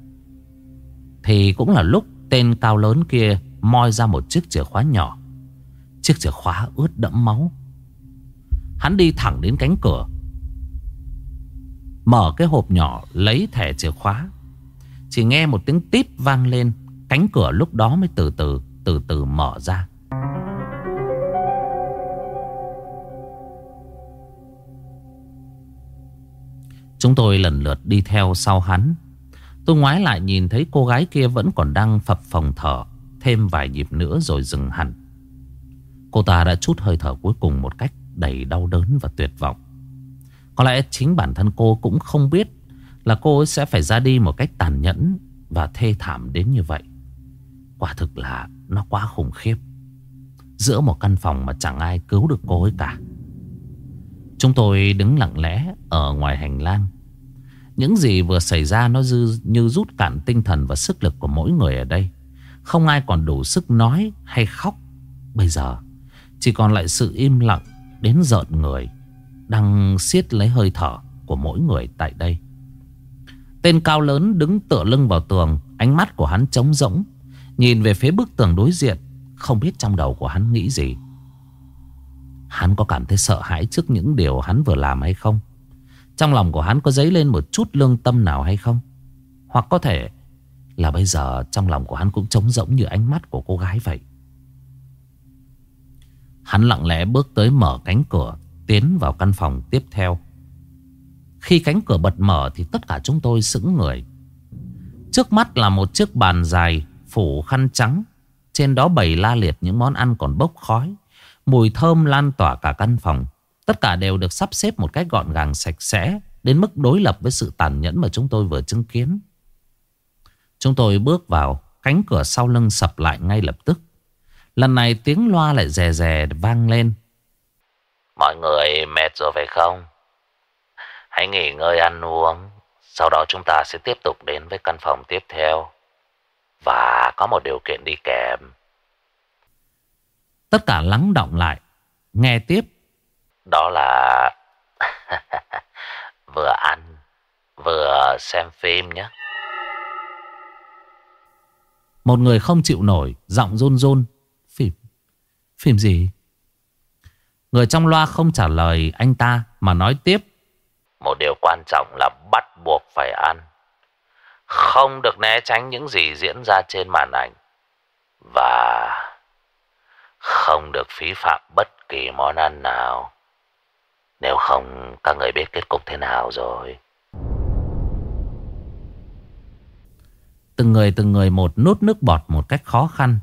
Thì cũng là lúc Tên cao lớn kia moi ra một chiếc chìa khóa nhỏ. Chiếc chìa khóa ướt đẫm máu. Hắn đi thẳng đến cánh cửa. Mở cái hộp nhỏ lấy thẻ chìa khóa. Chỉ nghe một tiếng tít vang lên, Cánh cửa lúc đó mới từ từ Từ từ mở ra. Chúng tôi lần lượt đi theo sau hắn. Tôi ngoái lại nhìn thấy cô gái kia vẫn còn đang phập phòng thở Thêm vài nhịp nữa rồi dừng hẳn. Cô ta đã chút hơi thở cuối cùng một cách đầy đau đớn và tuyệt vọng. Có lẽ chính bản thân cô cũng không biết Là cô ấy sẽ phải ra đi một cách tàn nhẫn Và thê thảm đến như vậy Quả thực là nó quá khủng khiếp Giữa một căn phòng mà chẳng ai cứu được cô ấy cả Chúng tôi đứng lặng lẽ ở ngoài hành lang những gì vừa xảy ra nó dư, như rút cạn tinh thần và sức lực của mỗi người ở đây. Không ai còn đủ sức nói hay khóc. Bây giờ chỉ còn lại sự im lặng đến giận người đang siết lấy hơi thở của mỗi người tại đây. Tên cao lớn đứng tựa lưng vào tường, ánh mắt của hắn trống rỗng, nhìn về phía bức tường đối diện, không biết trong đầu của hắn nghĩ gì. Hắn có cảm thấy sợ hãi trước những điều hắn vừa làm hay không? Trong lòng của hắn có dấy lên một chút lương tâm nào hay không? Hoặc có thể là bây giờ trong lòng của hắn cũng trống rỗng như ánh mắt của cô gái vậy. Hắn lặng lẽ bước tới mở cánh cửa Tiến vào căn phòng tiếp theo. Khi cánh cửa bật mở Thì tất cả chúng tôi sững người. Trước mắt là một chiếc bàn dài, Phủ khăn trắng. Trên đó bày la liệt những món ăn còn bốc khói. Mùi thơm lan tỏa cả căn phòng. Tất cả đều được sắp xếp một cách gọn gàng, sạch sẽ, Đến mức đối lập với sự tàn nhẫn mà chúng tôi vừa chứng kiến. Chúng tôi bước vào, Cánh cửa sau lưng sập lại ngay lập tức. Lần này tiếng loa lại rè rè vang lên. Mọi người mệt rồi phải không? Hãy nghỉ ngơi ăn uống. Sau đó chúng ta sẽ tiếp tục đến với căn phòng tiếp theo. Và có một điều kiện đi kèm. Tất cả lắng động lại. Nghe tiếp. Đó là... vừa ăn, vừa xem phim nhé. Một người không chịu nổi, giọng run run. Phim Phim gì Người trong loa không trả lời anh ta Mà nói tiếp. Một điều quan trọng là bắt buộc phải ăn. Không được né tránh những gì diễn ra trên màn ảnh. Và Không được phí phạm bất kỳ món ăn nào. Nếu không các người biết kết cục thế nào rồi. Từng người từng người một nút nước bọt một cách khó khăn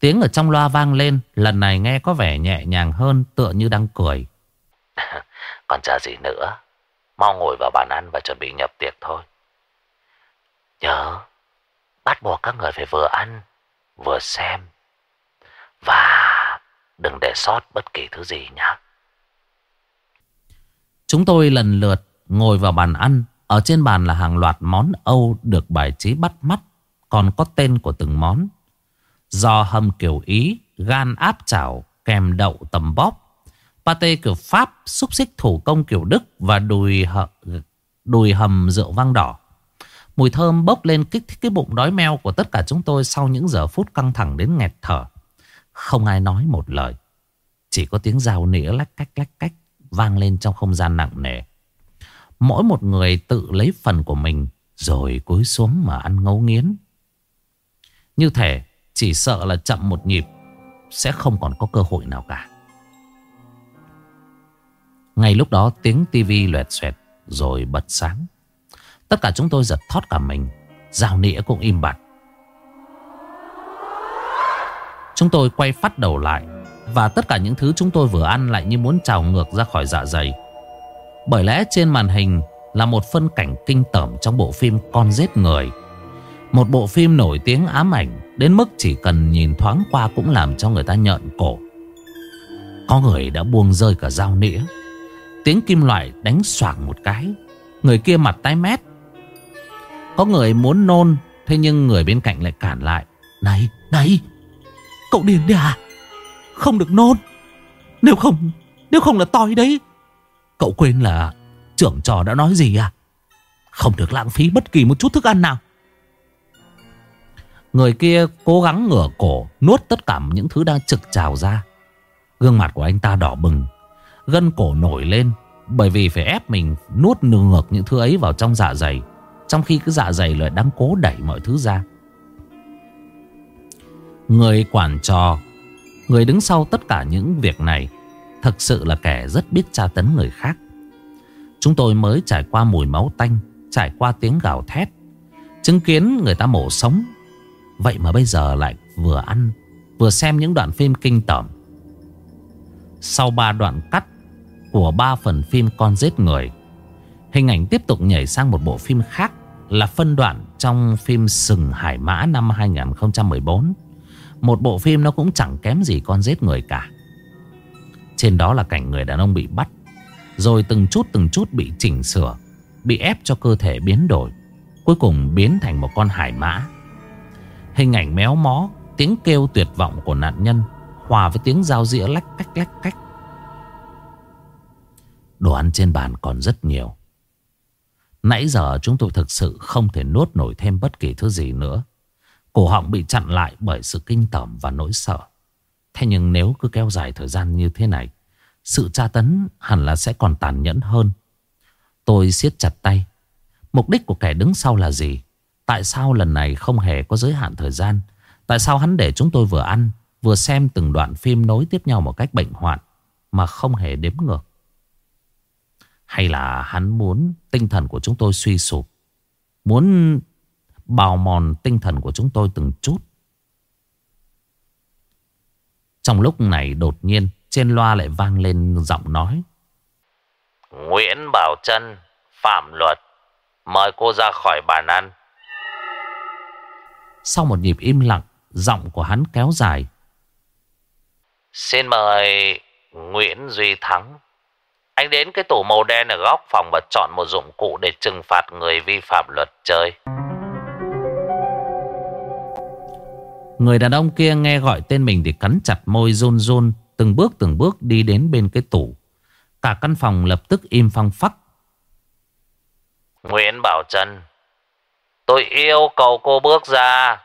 Tiếng ở trong loa vang lên Lần này nghe có vẻ nhẹ nhàng hơn Tựa như đang cười. Còn chờ gì nữa. Mau ngồi vào bàn ăn và chuẩn bị nhập tiệc thôi. Nhớ Bắt buộc các người phải vừa ăn Vừa xem. Và đừng để sót bất kỳ thứ gì nhé Chúng tôi lần lượt ngồi vào bàn ăn. Ở trên bàn là hàng loạt món Âu được bài trí bắt mắt Còn có tên của từng món do hầm kiểu Ý, gan áp chảo, kèm đậu tầm bóp. Pate kiểu Pháp, xúc xích thủ công kiểu Đức và đùi, hợ, đùi hầm rượu vang đỏ. Mùi thơm bốc lên kích thích cái bụng đói meo của tất cả chúng tôi sau những giờ phút căng thẳng đến nghẹt thở. Không ai nói một lời. Chỉ có tiếng rào nĩa lách cách lách cách vang lên trong không gian nặng nề. Mỗi một người tự lấy phần của mình rồi cúi xuống mà ăn ngấu nghiến. Như thể chỉ sợ là chậm một nhịp, Sẽ không còn có cơ hội nào cả. Ngay lúc đó, tiếng tivi loẹt xoẹt, Rồi bật sáng. Tất cả chúng tôi giật thót cả mình, Giao nĩa cũng im bặt. Chúng tôi quay phát đầu lại, Và tất cả những thứ chúng tôi vừa ăn Lại như muốn trào ngược ra khỏi dạ dày. Bởi lẽ trên màn hình Là một phân cảnh kinh tởm Trong bộ phim Con giết người. Một bộ phim nổi tiếng ám ảnh Đến mức chỉ cần nhìn thoáng qua cũng làm cho người ta nhợn cổ. Có người đã buông rơi cả dao nĩa. Tiếng kim loại đánh xoảng một cái. Người kia mặt tái mét. Có người muốn nôn Thế nhưng người bên cạnh lại cản lại. Này, này Cậu điên đi à? Không được nôn. Nếu không, nếu không là toi đấy. Cậu quên là trưởng trò đã nói gì à? Không được lãng phí bất kỳ một chút thức ăn nào. Người kia cố gắng ngửa cổ, Nuốt tất cả những thứ đang trực trào ra. Gương mặt của anh ta đỏ bừng, Gân cổ nổi lên, Bởi vì phải ép mình nuốt ngược những thứ ấy vào trong dạ dày, Trong khi cái dạ dày lại đang cố đẩy mọi thứ ra. Người quản trò, Người đứng sau tất cả những việc này Thật sự là kẻ rất biết tra tấn người khác. Chúng tôi mới trải qua mùi máu tanh, Trải qua tiếng gào thét, Chứng kiến người ta mổ sống Vậy mà bây giờ lại vừa ăn, Vừa xem những đoạn phim kinh tởm. Sau ba đoạn cắt Của ba phần phim con giết người, Hình ảnh tiếp tục nhảy sang một bộ phim khác Là phân đoạn trong phim Sừng Hải Mã năm 2014 Một bộ phim nó cũng chẳng kém gì con giết người cả. Trên đó là cảnh người đàn ông bị bắt, Rồi từng chút từng chút bị chỉnh sửa, Bị ép cho cơ thể biến đổi, Cuối cùng biến thành một con hải mã. Hình ảnh méo mó, Tiếng kêu tuyệt vọng của nạn nhân, Hòa với tiếng dao dĩa lách cách lách cách. Đồ ăn trên bàn còn rất nhiều. Nãy giờ chúng tôi thực sự không thể nuốt nổi thêm bất kỳ thứ gì nữa. Cổ họng bị chặn lại bởi sự kinh tởm và nỗi sợ. Thế nhưng nếu cứ kéo dài thời gian như thế này, Sự tra tấn hẳn là sẽ còn tàn nhẫn hơn. Tôi siết chặt tay. Mục đích của kẻ đứng sau là gì? Tại sao lần này không hề có giới hạn thời gian? Tại sao hắn để chúng tôi vừa ăn, Vừa xem từng đoạn phim nối tiếp nhau một cách bệnh hoạn Mà không hề đếm ngược? Hay là hắn muốn tinh thần của chúng tôi suy sụp? Muốn bào mòn tinh thần của chúng tôi từng chút? Trong lúc này đột nhiên Trên loa lại vang lên giọng nói. Nguyễn Bảo Trân, Phạm luật, Mời cô ra khỏi bàn ăn. Sau một nhịp im lặng Giọng của hắn kéo dài. Xin mời Nguyễn Duy Thắng. Anh đến cái tủ màu đen ở góc phòng Và chọn một dụng cụ để trừng phạt người vi phạm luật chơi. Người đàn ông kia nghe gọi tên mình thì cắn chặt môi run run Từng bước từng bước đi đến bên cái tủ. Cả căn phòng lập tức im phăng phắc. Nguyễn Bảo Trân Tôi yêu cầu cô bước ra.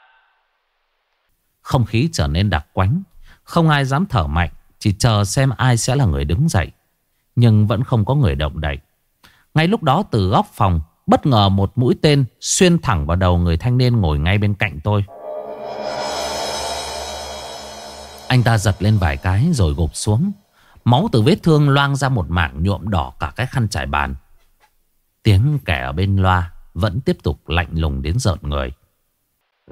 Không khí trở nên đặc quánh. Không ai dám thở mạnh, Chỉ chờ xem ai sẽ là người đứng dậy. Nhưng vẫn không có người động đậy. Ngay lúc đó từ góc phòng, Bất ngờ một mũi tên Xuyên thẳng vào đầu người thanh niên ngồi ngay bên cạnh tôi. Anh ta giật lên vài cái rồi gục xuống. Máu từ vết thương loang ra một mảng nhuộm đỏ cả cái khăn trải bàn. Tiếng kẻ ở bên loa. Vẫn tiếp tục lạnh lùng đến giận người.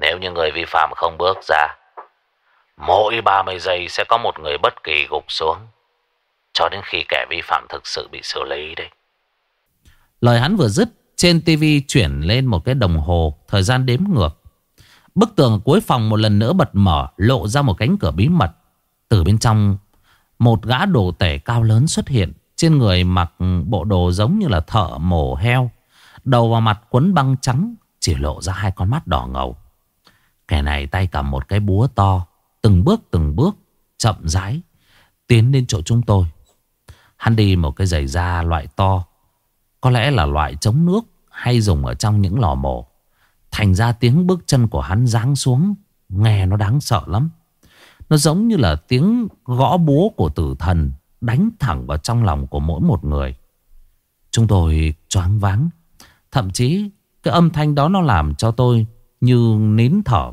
Nếu như người vi phạm không bước ra Mỗi 30 giây sẽ có một người bất kỳ gục xuống Cho đến khi kẻ vi phạm thực sự bị xử lý đấy. Lời hắn vừa dứt Trên tivi chuyển lên một cái đồng hồ Thời gian đếm ngược. Bức tường cuối phòng một lần nữa bật mở Lộ ra một cánh cửa bí mật. Từ bên trong Một gã đồ tể cao lớn xuất hiện Trên người mặc bộ đồ giống như là thợ mổ heo Đầu vào mặt quấn băng trắng, Chỉ lộ ra hai con mắt đỏ ngầu. Kẻ này tay cầm một cái búa to, Từng bước từng bước, Chậm rãi Tiến đến chỗ chúng tôi. Hắn đi một cái giày da loại to, Có lẽ là loại chống nước Hay dùng ở trong những lò mổ. Thành ra tiếng bước chân của hắn giáng xuống, Nghe nó đáng sợ lắm. Nó giống như là tiếng gõ búa của tử thần Đánh thẳng vào trong lòng của mỗi một người. Chúng tôi choáng váng. Thậm chí cái âm thanh đó nó làm cho tôi như nín thở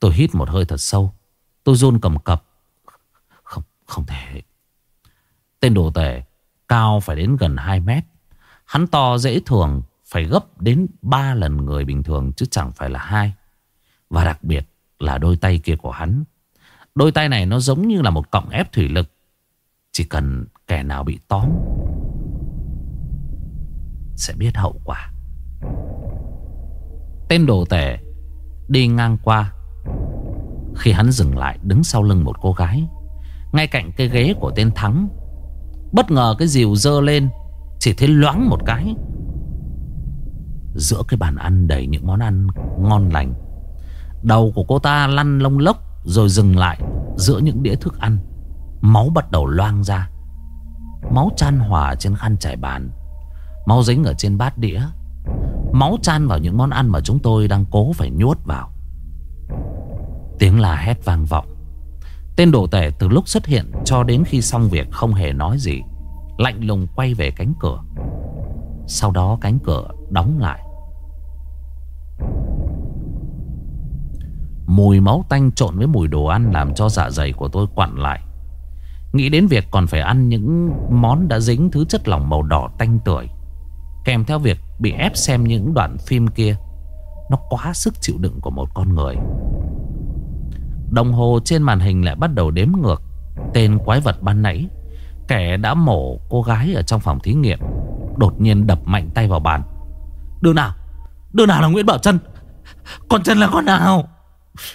Tôi hít một hơi thật sâu Tôi run cầm cập Không, không thể Tên đồ tể Cao phải đến gần 2 mét Hắn to dễ thường phải gấp đến 3 lần người bình thường chứ chẳng phải là hai. Và đặc biệt là đôi tay kia của hắn. Đôi tay này nó giống như là một cọng ép thủy lực. Chỉ cần kẻ nào bị tóm sẽ biết hậu quả. Tên đồ tể đi ngang qua. Khi hắn dừng lại, đứng sau lưng một cô gái. Ngay cạnh cái ghế của tên Thắng. Bất ngờ cái dìu dơ lên. Chỉ thấy loáng một cái. Giữa cái bàn ăn đầy những món ăn ngon lành, Đầu của cô ta lăn lông lốc Rồi dừng lại Giữa những đĩa thức ăn Máu bắt đầu loang ra Máu chan hòa trên khăn trải bàn Máu dính ở trên bát đĩa. Máu chan vào những món ăn mà chúng tôi đang cố phải nhuốt vào. Tiếng là hét vang vọng. Tên đồ tể từ lúc xuất hiện cho đến khi xong việc không hề nói gì, Lạnh lùng quay về cánh cửa. Sau đó cánh cửa đóng lại. Mùi máu tanh trộn với mùi đồ ăn làm cho dạ dày của tôi quặn lại. Nghĩ đến việc còn phải ăn những món đã dính thứ chất lỏng màu đỏ tanh tưởi. Kèm theo việc bị ép xem những đoạn phim kia. Nó quá sức chịu đựng của một con người. Đồng hồ trên màn hình lại bắt đầu đếm ngược. Tên quái vật ban nãy. Kẻ đã mổ cô gái ở trong phòng thí nghiệm. Đột nhiên đập mạnh tay vào bàn. Đứa nào? Đứa nào là Nguyễn Bảo Trân? Con Trân là con nào?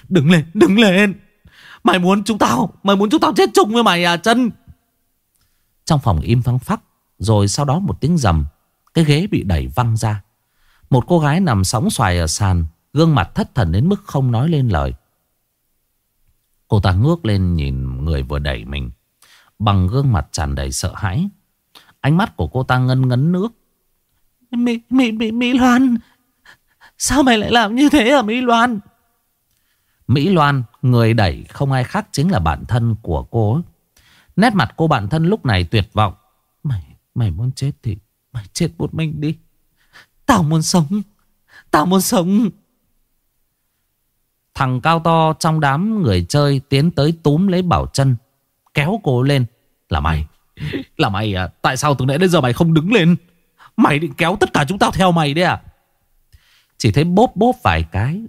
Đứng lên, đứng lên. Mày muốn chúng tao, mày muốn chúng tao chết chung với mày à chân. Trong phòng im phăng phắc, rồi sau đó một tiếng rầm, cái ghế bị đẩy văng ra. Một cô gái nằm sóng xoài ở sàn, gương mặt thất thần đến mức không nói lên lời. Cô ta ngước lên nhìn người vừa đẩy mình, bằng gương mặt tràn đầy sợ hãi. Ánh mắt của cô ta ngân ngấn nước Mỹ, Mỹ, Mỹ, Mỹ Loan Sao mày lại làm như thế hả Mỹ Loan Mỹ Loan Người đẩy không ai khác chính là bạn thân của cô ấy. Nét mặt cô bạn thân lúc này tuyệt vọng Mày, mày muốn chết thì Mày chết một mình đi. Tao muốn sống. Tao muốn sống. Thằng cao to trong đám người chơi Tiến tới túm lấy bảo chân Kéo cô lên. Là mày. Là mày à Tại sao từ nãy đến giờ mày không đứng lên? Mày định kéo tất cả chúng tao theo mày đấy à? Chỉ thấy bốp bốp vài cái,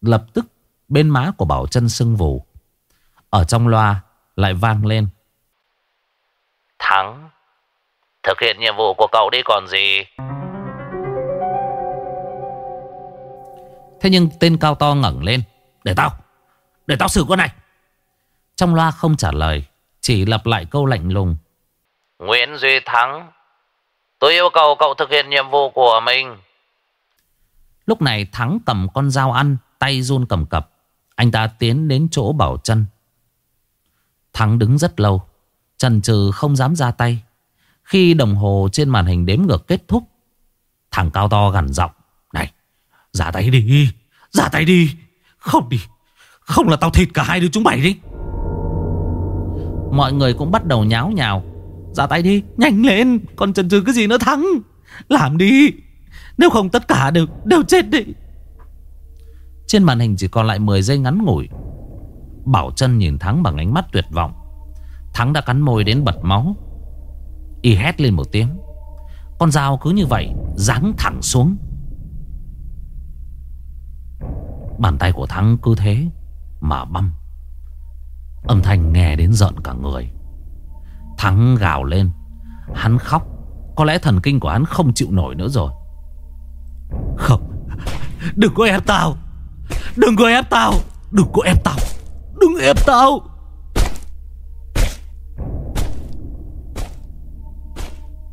Lập tức bên má của Bảo chân sưng vù. Ở trong loa lại vang lên. Thắng. Thực hiện nhiệm vụ của cậu đi còn gì? Thế nhưng tên cao to ngẩng lên. Để tao Để tao xử con này. Trong loa không trả lời Chỉ lặp lại câu lạnh lùng. Nguyễn Duy Thắng Tôi yêu cầu cậu thực hiện nhiệm vụ của mình. Lúc này Thắng cầm con dao ăn Tay run cầm cập. Anh ta tiến đến chỗ bảo chân Thắng đứng rất lâu Trần trừ không dám ra tay khi đồng hồ trên màn hình đếm ngược kết thúc, Thằng cao to gằn giọng, Này ra tay đi Ra tay đi. Không đi, Không là tao thịt cả hai đứa chúng mày đi. Mọi người cũng bắt đầu nháo nhào Ra tay đi, Nhanh lên Còn chần chừ cái gì nữa thắng? Làm đi, Nếu không tất cả đều đều chết đi. Trên màn hình chỉ còn lại 10 giây ngắn ngủi. Bảo chân nhìn Thắng bằng ánh mắt tuyệt vọng. Thắng đã cắn môi đến bật máu. Y hét lên một tiếng. Con dao cứ như vậy Giáng thẳng xuống. Bàn tay của Thắng cứ thế Mà băm. Âm thanh nghe đến giận cả người. Thắng gào lên. Hắn khóc. Có lẽ thần kinh của hắn không chịu nổi nữa rồi. Không. Đừng có ép tao. Đừng có ép tao. Đừng có ép tao. Đừng ép tao.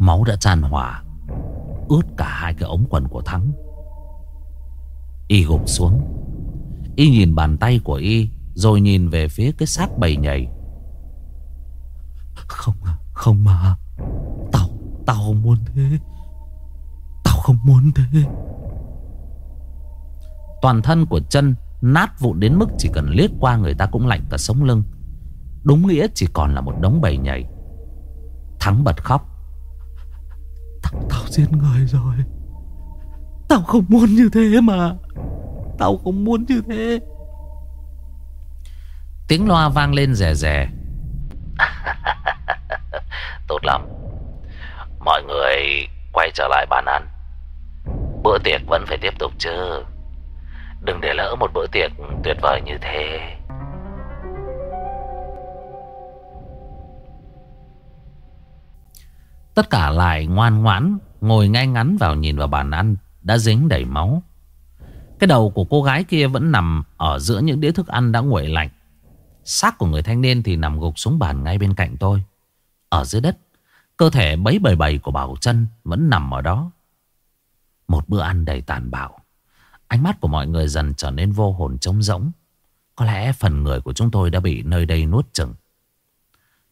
Máu đã tràn hòa, Ướt cả hai cái ống quần của Thắng. Y gục xuống. Y nhìn bàn tay của Y, Rồi nhìn về phía cái xác bầy nhảy Không à Không mà. Tao Tao không muốn thế. Tao không muốn thế. Toàn thân của chân Nát vụn đến mức chỉ cần liếc qua người ta cũng lạnh cả sống lưng. Đúng nghĩa chỉ còn là một đống bầy nhảy Thắng bật khóc. Tao, tao giết người rồi. Tao không muốn như thế mà. Tao không muốn như thế. Tiếng loa vang lên rè rè. Tốt lắm. Mọi người quay trở lại bàn ăn. Bữa tiệc vẫn phải tiếp tục chứ. Đừng để lỡ một bữa tiệc tuyệt vời như thế Tất cả lại ngoan ngoãn, Ngồi ngay ngắn vào nhìn vào bàn ăn, Đã dính đầy máu. Cái đầu của cô gái kia vẫn nằm Ở giữa những đĩa thức ăn đã nguội lạnh. Xác của người thanh niên thì nằm gục xuống bàn ngay bên cạnh tôi. Ở dưới đất, Cơ thể bấy bầy bầy của Bảo chân Vẫn nằm ở đó. Một bữa ăn đầy tàn bạo, Ánh mắt của mọi người dần trở nên vô hồn trống rỗng. Có lẽ phần người của chúng tôi đã bị nơi đây nuốt chừng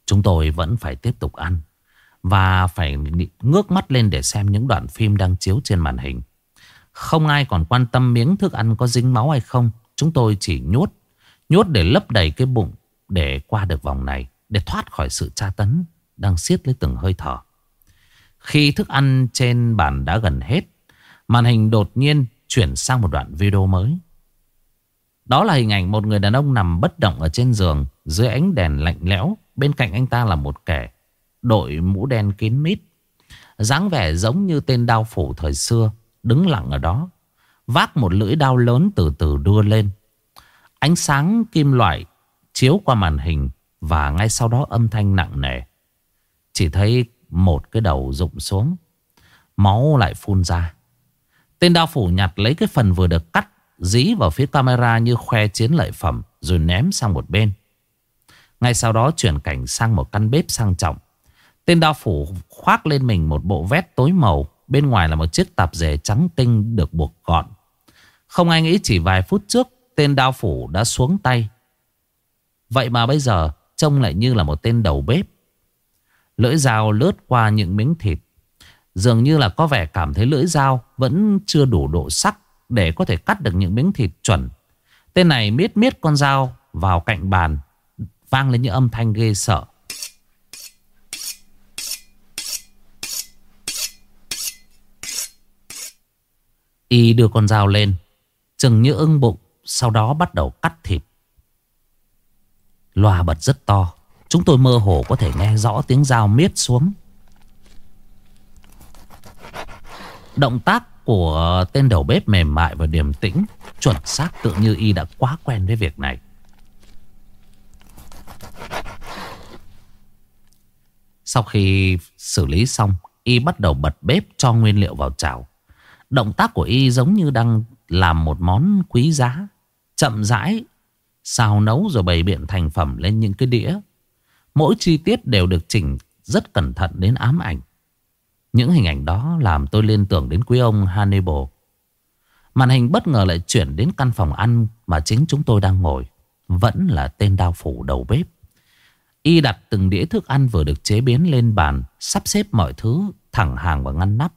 Chúng tôi vẫn phải tiếp tục ăn. Và phải ngước mắt lên để xem những đoạn phim đang chiếu trên màn hình. Không ai còn quan tâm miếng thức ăn có dính máu hay không. Chúng tôi chỉ nhốt Nhốt để lấp đầy cái bụng Để qua được vòng này, Để thoát khỏi sự tra tấn Đang siết lấy từng hơi thở. Khi thức ăn trên bàn đã gần hết, Màn hình đột nhiên chuyển sang một đoạn video mới. Đó là hình ảnh một người đàn ông nằm bất động ở trên giường, Dưới ánh đèn lạnh lẽo. Bên cạnh anh ta là một kẻ Đội mũ đen kín mít dáng vẻ giống như tên đao phủ thời xưa Đứng lặng ở đó Vác một lưỡi đao lớn từ từ đưa lên Ánh sáng kim loại chiếu qua màn hình và ngay sau đó âm thanh nặng nề. Chỉ thấy một cái đầu rụng xuống, máu lại phun ra. Tên đao phủ nhặt lấy cái phần vừa được cắt, dí vào phía camera như khoe chiến lợi phẩm rồi ném sang một bên. Ngay sau đó chuyển cảnh sang một căn bếp sang trọng. Tên đao phủ khoác lên mình một bộ vest tối màu, bên ngoài là một chiếc tạp dề trắng tinh được buộc gọn. Không ai nghĩ chỉ vài phút trước Tên đao phủ đã xuống tay Vậy mà bây giờ Trông lại như là một tên đầu bếp Lưỡi dao lướt qua những miếng thịt. Dường như là có vẻ cảm thấy lưỡi dao vẫn chưa đủ độ sắc để có thể cắt được những miếng thịt chuẩn. Tên này miết miết con dao vào cạnh bàn, vang lên những âm thanh ghê sợ. Y đưa con dao lên, chừng như ưng bụng, sau đó bắt đầu cắt thịt. Loa bật rất to, chúng tôi mơ hồ có thể nghe rõ tiếng dao miết xuống. Động tác của tên đầu bếp mềm mại và điềm tĩnh Chuẩn xác tự như y đã quá quen với việc này Sau khi xử lý xong Y bắt đầu bật bếp cho nguyên liệu vào chảo Động tác của Y giống như đang làm một món quý giá Chậm rãi Xào nấu rồi bày biện thành phẩm lên những cái đĩa Mỗi chi tiết đều được chỉnh rất cẩn thận đến ám ảnh những hình ảnh đó làm tôi liên tưởng đến quý ông Hannibal. Màn hình bất ngờ lại chuyển đến căn phòng ăn mà chính chúng tôi đang ngồi. Vẫn là tên đao phủ đầu bếp. Y đặt từng đĩa thức ăn vừa được chế biến lên bàn, sắp xếp mọi thứ thẳng hàng và ngăn nắp.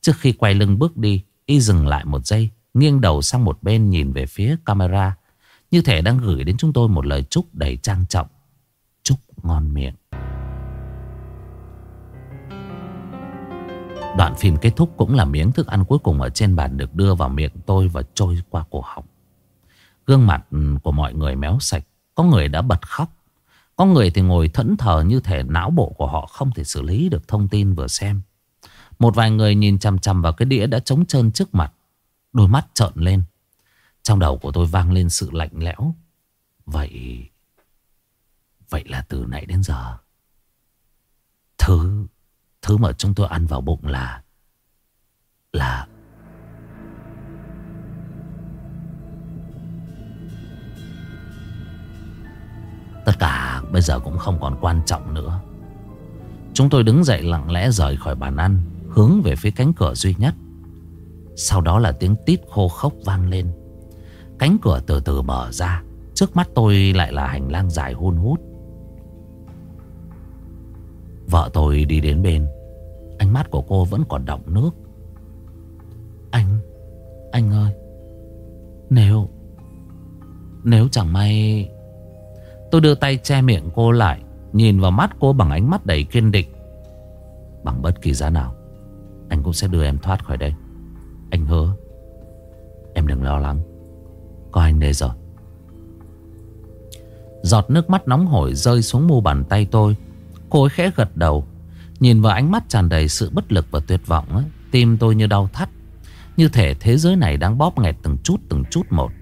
Trước khi quay lưng bước đi, Y dừng lại một giây, nghiêng đầu sang một bên nhìn về phía camera. Như thể đang gửi đến chúng tôi một lời chúc đầy trang trọng. Chúc ngon miệng. Đoạn phim kết thúc cũng là miếng thức ăn cuối cùng ở trên bàn được đưa vào miệng tôi và trôi qua cổ họng. Gương mặt ừ, của mọi người méo sạch. Có người đã bật khóc. Có người thì ngồi thẫn thờ như thể não bộ của họ không thể xử lý được thông tin vừa xem. Một vài người nhìn chằm chằm vào cái đĩa đã trống trơn trước mặt. Đôi mắt trợn lên. Trong đầu của tôi vang lên sự lạnh lẽo. Vậy... Vậy là từ nãy đến giờ... Thứ Thứ mà chúng tôi ăn vào bụng là Là Tất cả bây giờ cũng không còn quan trọng nữa Chúng tôi đứng dậy lặng lẽ rời khỏi bàn ăn Hướng về phía cánh cửa duy nhất. Sau đó là tiếng tít khô khốc vang lên. Cánh cửa từ từ mở ra, Trước mắt tôi lại là hành lang dài hun hút. Vợ tôi đi đến bên, Ánh mắt của cô vẫn còn đọng nước. Anh Anh ơi, Nếu Nếu chẳng may Tôi đưa tay che miệng cô lại, Nhìn vào mắt cô bằng ánh mắt đầy kiên định, Bằng bất kỳ giá nào. Anh cũng sẽ đưa em thoát khỏi đây. Anh hứa. Em đừng lo lắng. Có anh đây rồi. Giọt nước mắt nóng hổi rơi xuống mu bàn tay tôi. Cô ấy khẽ gật đầu. Nhìn vào ánh mắt tràn đầy sự bất lực và tuyệt vọng ấy, Tim tôi như đau thắt. Như thể thế giới này đang bóp nghẹt từng chút từng chút một.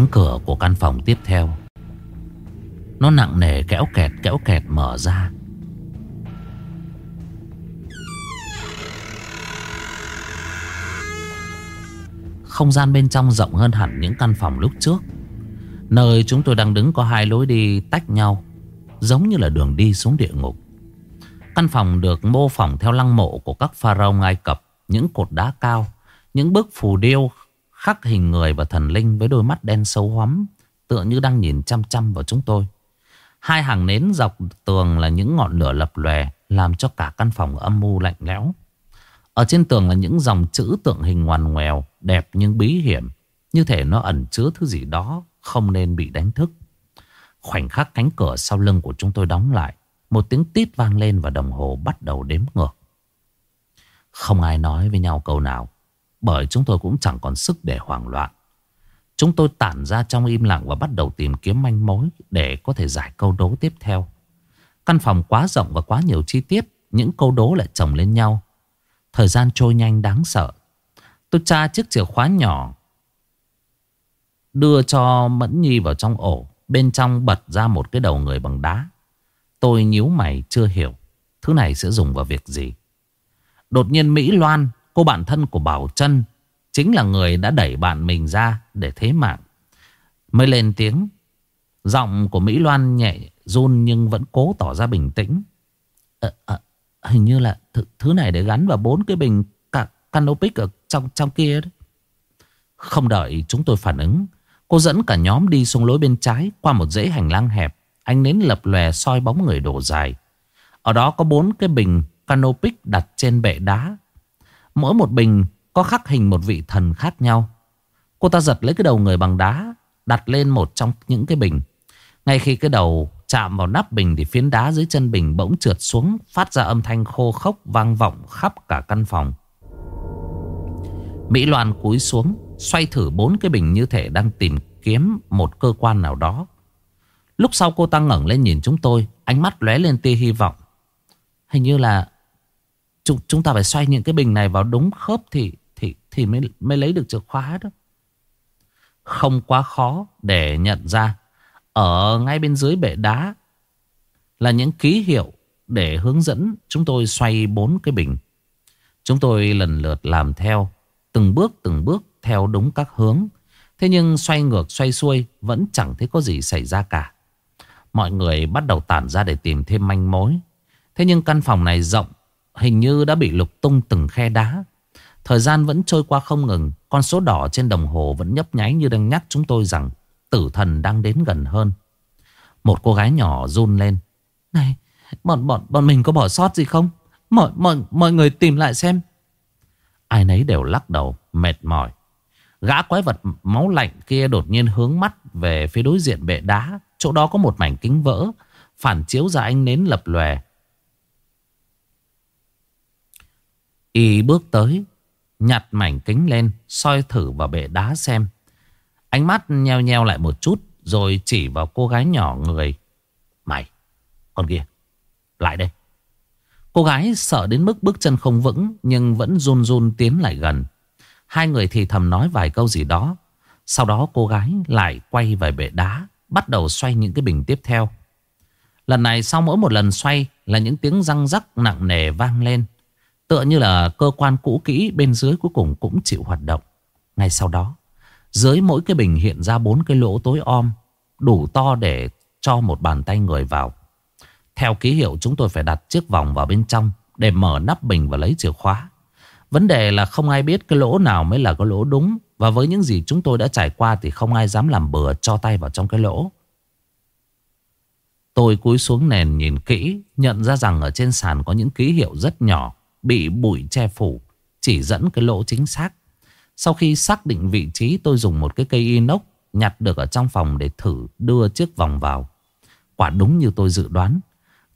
Cánh cửa của căn phòng tiếp theo. Nó nặng nề kéo kẹt kéo kẹt mở ra. Không gian bên trong rộng hơn hẳn những căn phòng lúc trước. Nơi chúng tôi đang đứng có hai lối đi tách nhau, Giống như là đường đi xuống địa ngục. Căn phòng được mô phỏng theo lăng mộ của các pharaoh Ai Cập, Những cột đá cao, Những bức phù điêu khắc hình người và thần linh với đôi mắt đen sâu hoắm Tựa như đang nhìn chăm chăm vào chúng tôi Hai hàng nến dọc tường là những ngọn lửa lập lòe Làm cho cả căn phòng âm mưu lạnh lẽo ở trên tường là những dòng chữ tượng hình ngoằn ngoèo, đẹp nhưng bí hiểm. Như thể nó ẩn chứa thứ gì đó không nên bị đánh thức. Khoảnh khắc cánh cửa sau lưng của chúng tôi đóng lại. Một tiếng tít vang lên và đồng hồ bắt đầu đếm ngược. Không ai nói với nhau câu nào. Bởi chúng tôi cũng chẳng còn sức để hoảng loạn. Chúng tôi tản ra trong im lặng và bắt đầu tìm kiếm manh mối để có thể giải câu đố tiếp theo. Căn phòng quá rộng và quá nhiều chi tiết, những câu đố lại chồng lên nhau. Thời gian trôi nhanh đáng sợ Tôi tra chiếc chìa khóa nhỏ Đưa cho Mẫn Nhi vào trong ổ Bên trong bật ra một cái đầu người bằng đá Tôi nhíu mày chưa hiểu Thứ này sẽ dùng vào việc gì Đột nhiên Mỹ Loan Cô bạn thân của Bảo Trân Chính là người đã đẩy bạn mình ra Để thế mạng. Mới lên tiếng Giọng của Mỹ Loan nhẹ run nhưng vẫn cố tỏ ra bình tĩnh. À, à, Hình như là th thứ này để gắn vào bốn cái bình ca canopic ở trong trong kia đấy. Không đợi chúng tôi phản ứng Cô dẫn cả nhóm đi xuống lối bên trái Qua một dãy hành lang hẹp. Anh nến lập lòe soi bóng người đổ dài. Ở đó có bốn cái bình canopic đặt trên bệ đá. Mỗi một bình có khắc hình một vị thần khác nhau. Cô ta giật lấy cái đầu người bằng đá, Đặt lên một trong những cái bình. Ngay khi cái đầu chạm vào nắp bình Thì phiến đá dưới chân bình bỗng trượt xuống, Phát ra âm thanh khô khốc vang vọng khắp cả căn phòng. Mỹ Loan cúi xuống, Xoay thử bốn cái bình như thể đang tìm kiếm một cơ quan nào đó. Lúc sau cô ta ngẩng lên nhìn chúng tôi, Ánh mắt lóe lên tia hy vọng. Hình như là chúng, chúng ta phải xoay những cái bình này vào đúng khớp Thì thì thì mới, mới lấy được chìa khóa đó. Không quá khó để nhận ra. Ở ngay bên dưới bệ đá Là những ký hiệu để hướng dẫn chúng tôi xoay bốn cái bình. Chúng tôi lần lượt làm theo Từng bước từng bước theo đúng các hướng. Thế nhưng xoay ngược xoay xuôi Vẫn chẳng thấy có gì xảy ra cả. Mọi người bắt đầu tản ra để tìm thêm manh mối. Thế nhưng căn phòng này rộng Hình như đã bị lục tung từng khe đá. Thời gian vẫn trôi qua không ngừng Con số đỏ trên đồng hồ vẫn nhấp nháy như đang nhắc chúng tôi rằng Tử thần đang đến gần hơn. Một cô gái nhỏ run lên. Này bọn, bọn, bọn mình có bỏ sót gì không? Mọi, mọi, mọi người tìm lại xem. Ai nấy đều lắc đầu Mệt mỏi. Gã quái vật máu lạnh kia đột nhiên hướng mắt Về phía đối diện bệ đá. Chỗ đó có một mảnh kính vỡ Phản chiếu ra ánh nến lập lòe. Y bước tới, Nhặt mảnh kính lên, soi thử vào bệ đá xem. Ánh mắt nheo nheo lại một chút, Rồi chỉ vào cô gái nhỏ người. Mày, Con kia, Lại đây. Cô gái sợ đến mức bước chân không vững, Nhưng vẫn run run tiến lại gần. Hai người thì thầm nói vài câu gì đó. Sau đó cô gái lại quay về bệ đá, Bắt đầu xoay những cái bình tiếp theo. Lần này sau mỗi một lần xoay Là những tiếng răng rắc nặng nề vang lên. Tựa như là cơ quan cũ kỹ bên dưới cuối cùng cũng chịu hoạt động. Ngay sau đó, dưới mỗi cái bình hiện ra bốn cái lỗ tối om, đủ to để cho một bàn tay người vào. Theo ký hiệu chúng tôi phải đặt chiếc vòng vào bên trong để mở nắp bình và lấy chìa khóa. Vấn đề là không ai biết cái lỗ nào mới là cái lỗ đúng. Và với những gì chúng tôi đã trải qua thì không ai dám làm bừa cho tay vào trong cái lỗ. Tôi cúi xuống nền nhìn kỹ, nhận ra rằng ở trên sàn có những ký hiệu rất nhỏ. Bị bụi che phủ, Chỉ dẫn cái lỗ chính xác. Sau khi xác định vị trí, tôi dùng một cái cây inox Nhặt được ở trong phòng để thử đưa chiếc vòng vào. Quả đúng như tôi dự đoán.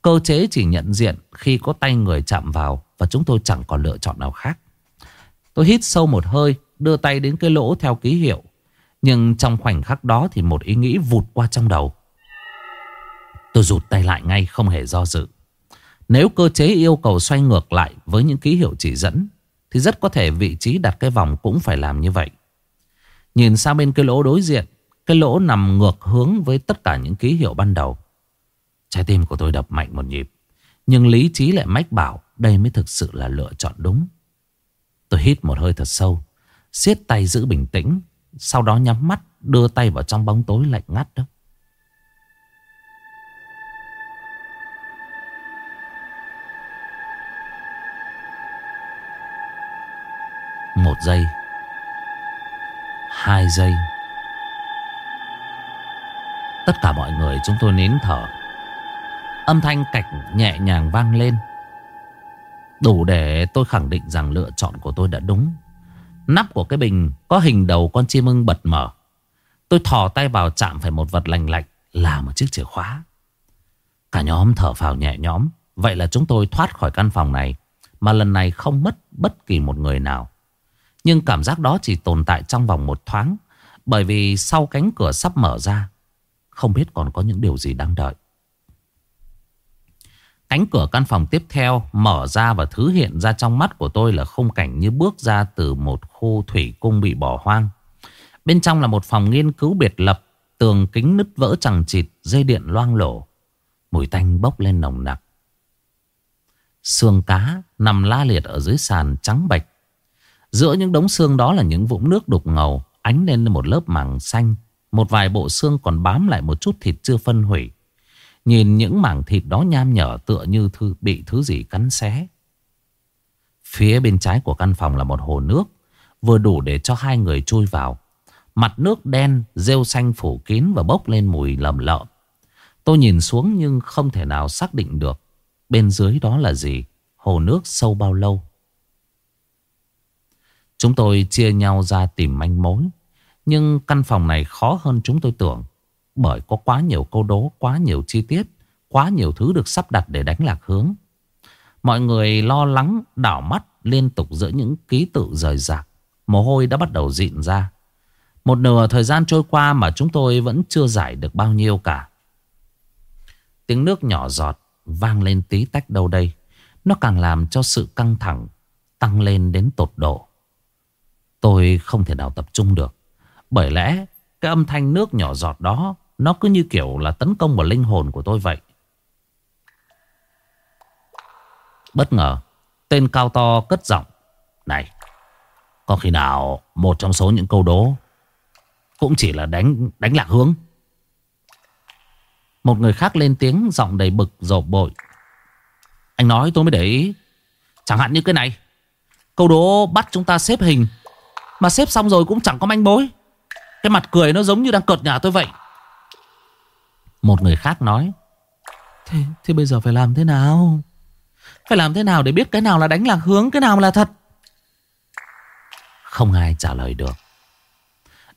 Cơ chế chỉ nhận diện khi có tay người chạm vào Và chúng tôi chẳng còn lựa chọn nào khác. Tôi hít sâu một hơi, Đưa tay đến cái lỗ theo ký hiệu. Nhưng trong khoảnh khắc đó thì một ý nghĩ vụt qua trong đầu. Tôi rụt tay lại ngay, không hề do dự nếu cơ chế yêu cầu xoay ngược lại với những ký hiệu chỉ dẫn, Thì rất có thể vị trí đặt cái vòng cũng phải làm như vậy. Nhìn sang bên cái lỗ đối diện, Cái lỗ nằm ngược hướng với tất cả những ký hiệu ban đầu. Trái tim của tôi đập mạnh một nhịp, Nhưng lý trí lại mách bảo Đây mới thực sự là lựa chọn đúng. Tôi hít một hơi thật sâu, siết tay giữ bình tĩnh, Sau đó nhắm mắt, Đưa tay vào trong bóng tối lạnh ngắt đó. Một giây, Hai giây. Tất cả mọi người chúng tôi nín thở. Âm thanh cạch nhẹ nhàng vang lên. Đủ để tôi khẳng định rằng lựa chọn của tôi đã đúng. Nắp của cái bình có hình đầu con chim ưng bật mở. Tôi thò tay vào chạm phải một vật lành lạnh, Là một chiếc chìa khóa. Cả nhóm thở phào nhẹ nhõm. Vậy là chúng tôi thoát khỏi căn phòng này, Mà lần này không mất bất kỳ một người nào nhưng cảm giác đó chỉ tồn tại trong vòng một thoáng Bởi vì sau cánh cửa sắp mở ra Không biết còn có những điều gì đang đợi Cánh cửa căn phòng tiếp theo mở ra và thứ hiện ra trong mắt của tôi là khung cảnh như bước ra từ một khu thủy cung bị bỏ hoang. Bên trong là một phòng nghiên cứu biệt lập, tường kính nứt vỡ chẳng chịt, dây điện loang lổ. Mùi tanh bốc lên nồng nặc. Xương cá nằm la liệt ở dưới sàn trắng bạch. Giữa những đống xương đó là những vũng nước đục ngầu Ánh lên một lớp màng xanh Một vài bộ xương còn bám lại một chút thịt chưa phân hủy Nhìn những mảng thịt đó nham nhở tựa như thư, bị thứ gì cắn xé. Phía bên trái của căn phòng là một hồ nước. Vừa đủ để cho hai người chui vào. Mặt nước đen, rêu xanh phủ kín và bốc lên mùi lầm lợm. Tôi nhìn xuống nhưng không thể nào xác định được bên dưới đó là gì, hồ nước sâu bao lâu. Chúng tôi chia nhau ra tìm manh mối. Nhưng căn phòng này khó hơn chúng tôi tưởng. Bởi có quá nhiều câu đố, quá nhiều chi tiết, quá nhiều thứ được sắp đặt để đánh lạc hướng. Mọi người lo lắng, đảo mắt liên tục giữa những ký tự rời rạc. Mồ hôi đã bắt đầu dịn ra. Một nửa thời gian trôi qua mà chúng tôi vẫn chưa giải được bao nhiêu cả. Tiếng nước nhỏ giọt vang lên tí tách đâu đây. Nó càng làm cho sự căng thẳng tăng lên đến tột độ. Tôi không thể nào tập trung được. Bởi lẽ cái âm thanh nước nhỏ giọt đó nó cứ như kiểu là tấn công vào linh hồn của tôi vậy. Bất ngờ, tên cao to cất giọng. Này, có khi nào một trong số những câu đố cũng chỉ là đánh đánh lạc hướng? Một người khác lên tiếng giọng đầy bực rộp bội. Anh nói tôi mới để ý. Chẳng hạn như cái này. Câu đố bắt chúng ta xếp hình. Mà xếp xong rồi cũng chẳng có manh mối. Cái mặt cười nó giống như đang cợt nhà tôi vậy. Một người khác nói. Thế, thế bây giờ phải làm thế nào? Phải làm thế nào để biết cái nào là đánh lạc hướng, cái nào là thật? Không ai trả lời được.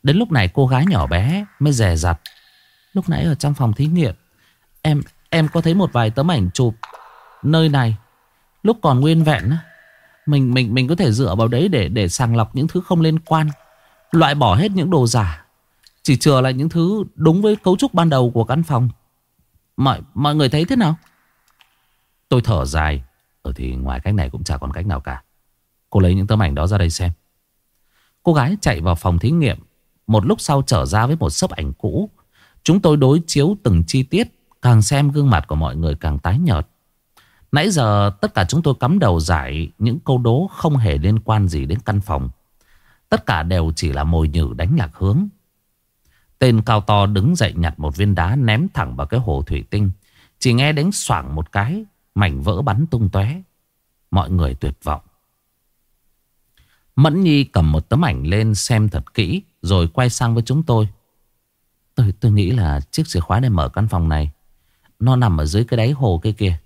Đến lúc này cô gái nhỏ bé mới rè rặt Lúc nãy ở trong phòng thí nghiệm Em em có thấy một vài tấm ảnh chụp Nơi này Lúc còn nguyên vẹn mình mình mình có thể dựa vào đấy để để sàng lọc những thứ không liên quan. Loại bỏ hết những đồ giả. Chỉ chừa lại những thứ đúng với cấu trúc ban đầu của căn phòng. Mọi, mọi người thấy thế nào? Tôi thở dài. Ở thì ngoài cách này cũng chả còn cách nào cả. Cô lấy những tấm ảnh đó ra đây xem. Cô gái chạy vào phòng thí nghiệm. Một lúc sau trở ra với một sấp ảnh cũ. Chúng tôi đối chiếu từng chi tiết Càng xem gương mặt của mọi người càng tái nhợt. Nãy giờ tất cả chúng tôi cắm đầu giải Những câu đố không hề liên quan gì đến căn phòng. Tất cả đều chỉ là mồi nhử đánh lạc hướng. Tên cao to đứng dậy nhặt một viên đá ném thẳng vào cái hồ thủy tinh. Chỉ nghe đánh xoảng một cái Mảnh vỡ bắn tung tóe. Mọi người tuyệt vọng. Mẫn Nhi cầm một tấm ảnh lên xem thật kỹ Rồi quay sang với chúng tôi. Tôi, tôi nghĩ là chiếc chìa khóa để mở căn phòng này Nó nằm ở dưới cái đáy hồ kia. kìa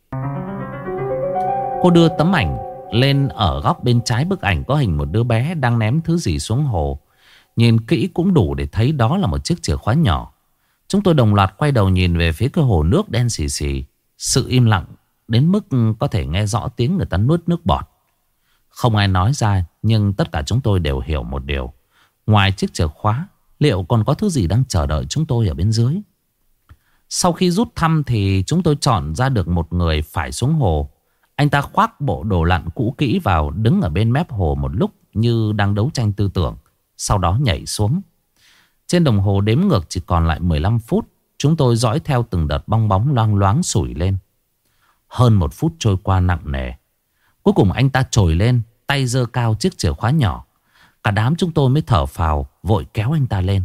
Cô đưa tấm ảnh lên ở góc bên trái bức ảnh có hình một đứa bé đang ném thứ gì xuống hồ. Nhìn kỹ cũng đủ để thấy đó là một chiếc chìa khóa nhỏ. Chúng tôi đồng loạt quay đầu nhìn về phía cái hồ nước đen xì xì. Sự im lặng đến mức có thể nghe rõ tiếng người ta nuốt nước bọt. Không ai nói ra, nhưng tất cả chúng tôi đều hiểu một điều. Ngoài chiếc chìa khóa, Liệu còn có thứ gì đang chờ đợi chúng tôi ở bên dưới Sau khi rút thăm thì chúng tôi chọn ra được một người phải xuống hồ anh ta khoác bộ đồ lặn cũ kỹ vào, Đứng ở bên mép hồ một lúc như đang đấu tranh tư tưởng, Sau đó nhảy xuống. Trên đồng hồ đếm ngược chỉ còn lại 15 phút, Chúng tôi dõi theo từng đợt bong bóng loang loáng sủi lên. Hơn một phút trôi qua nặng nề. Cuối cùng anh ta trồi lên, Tay giơ cao chiếc chìa khóa nhỏ. Cả đám chúng tôi mới thở phào, Vội kéo anh ta lên.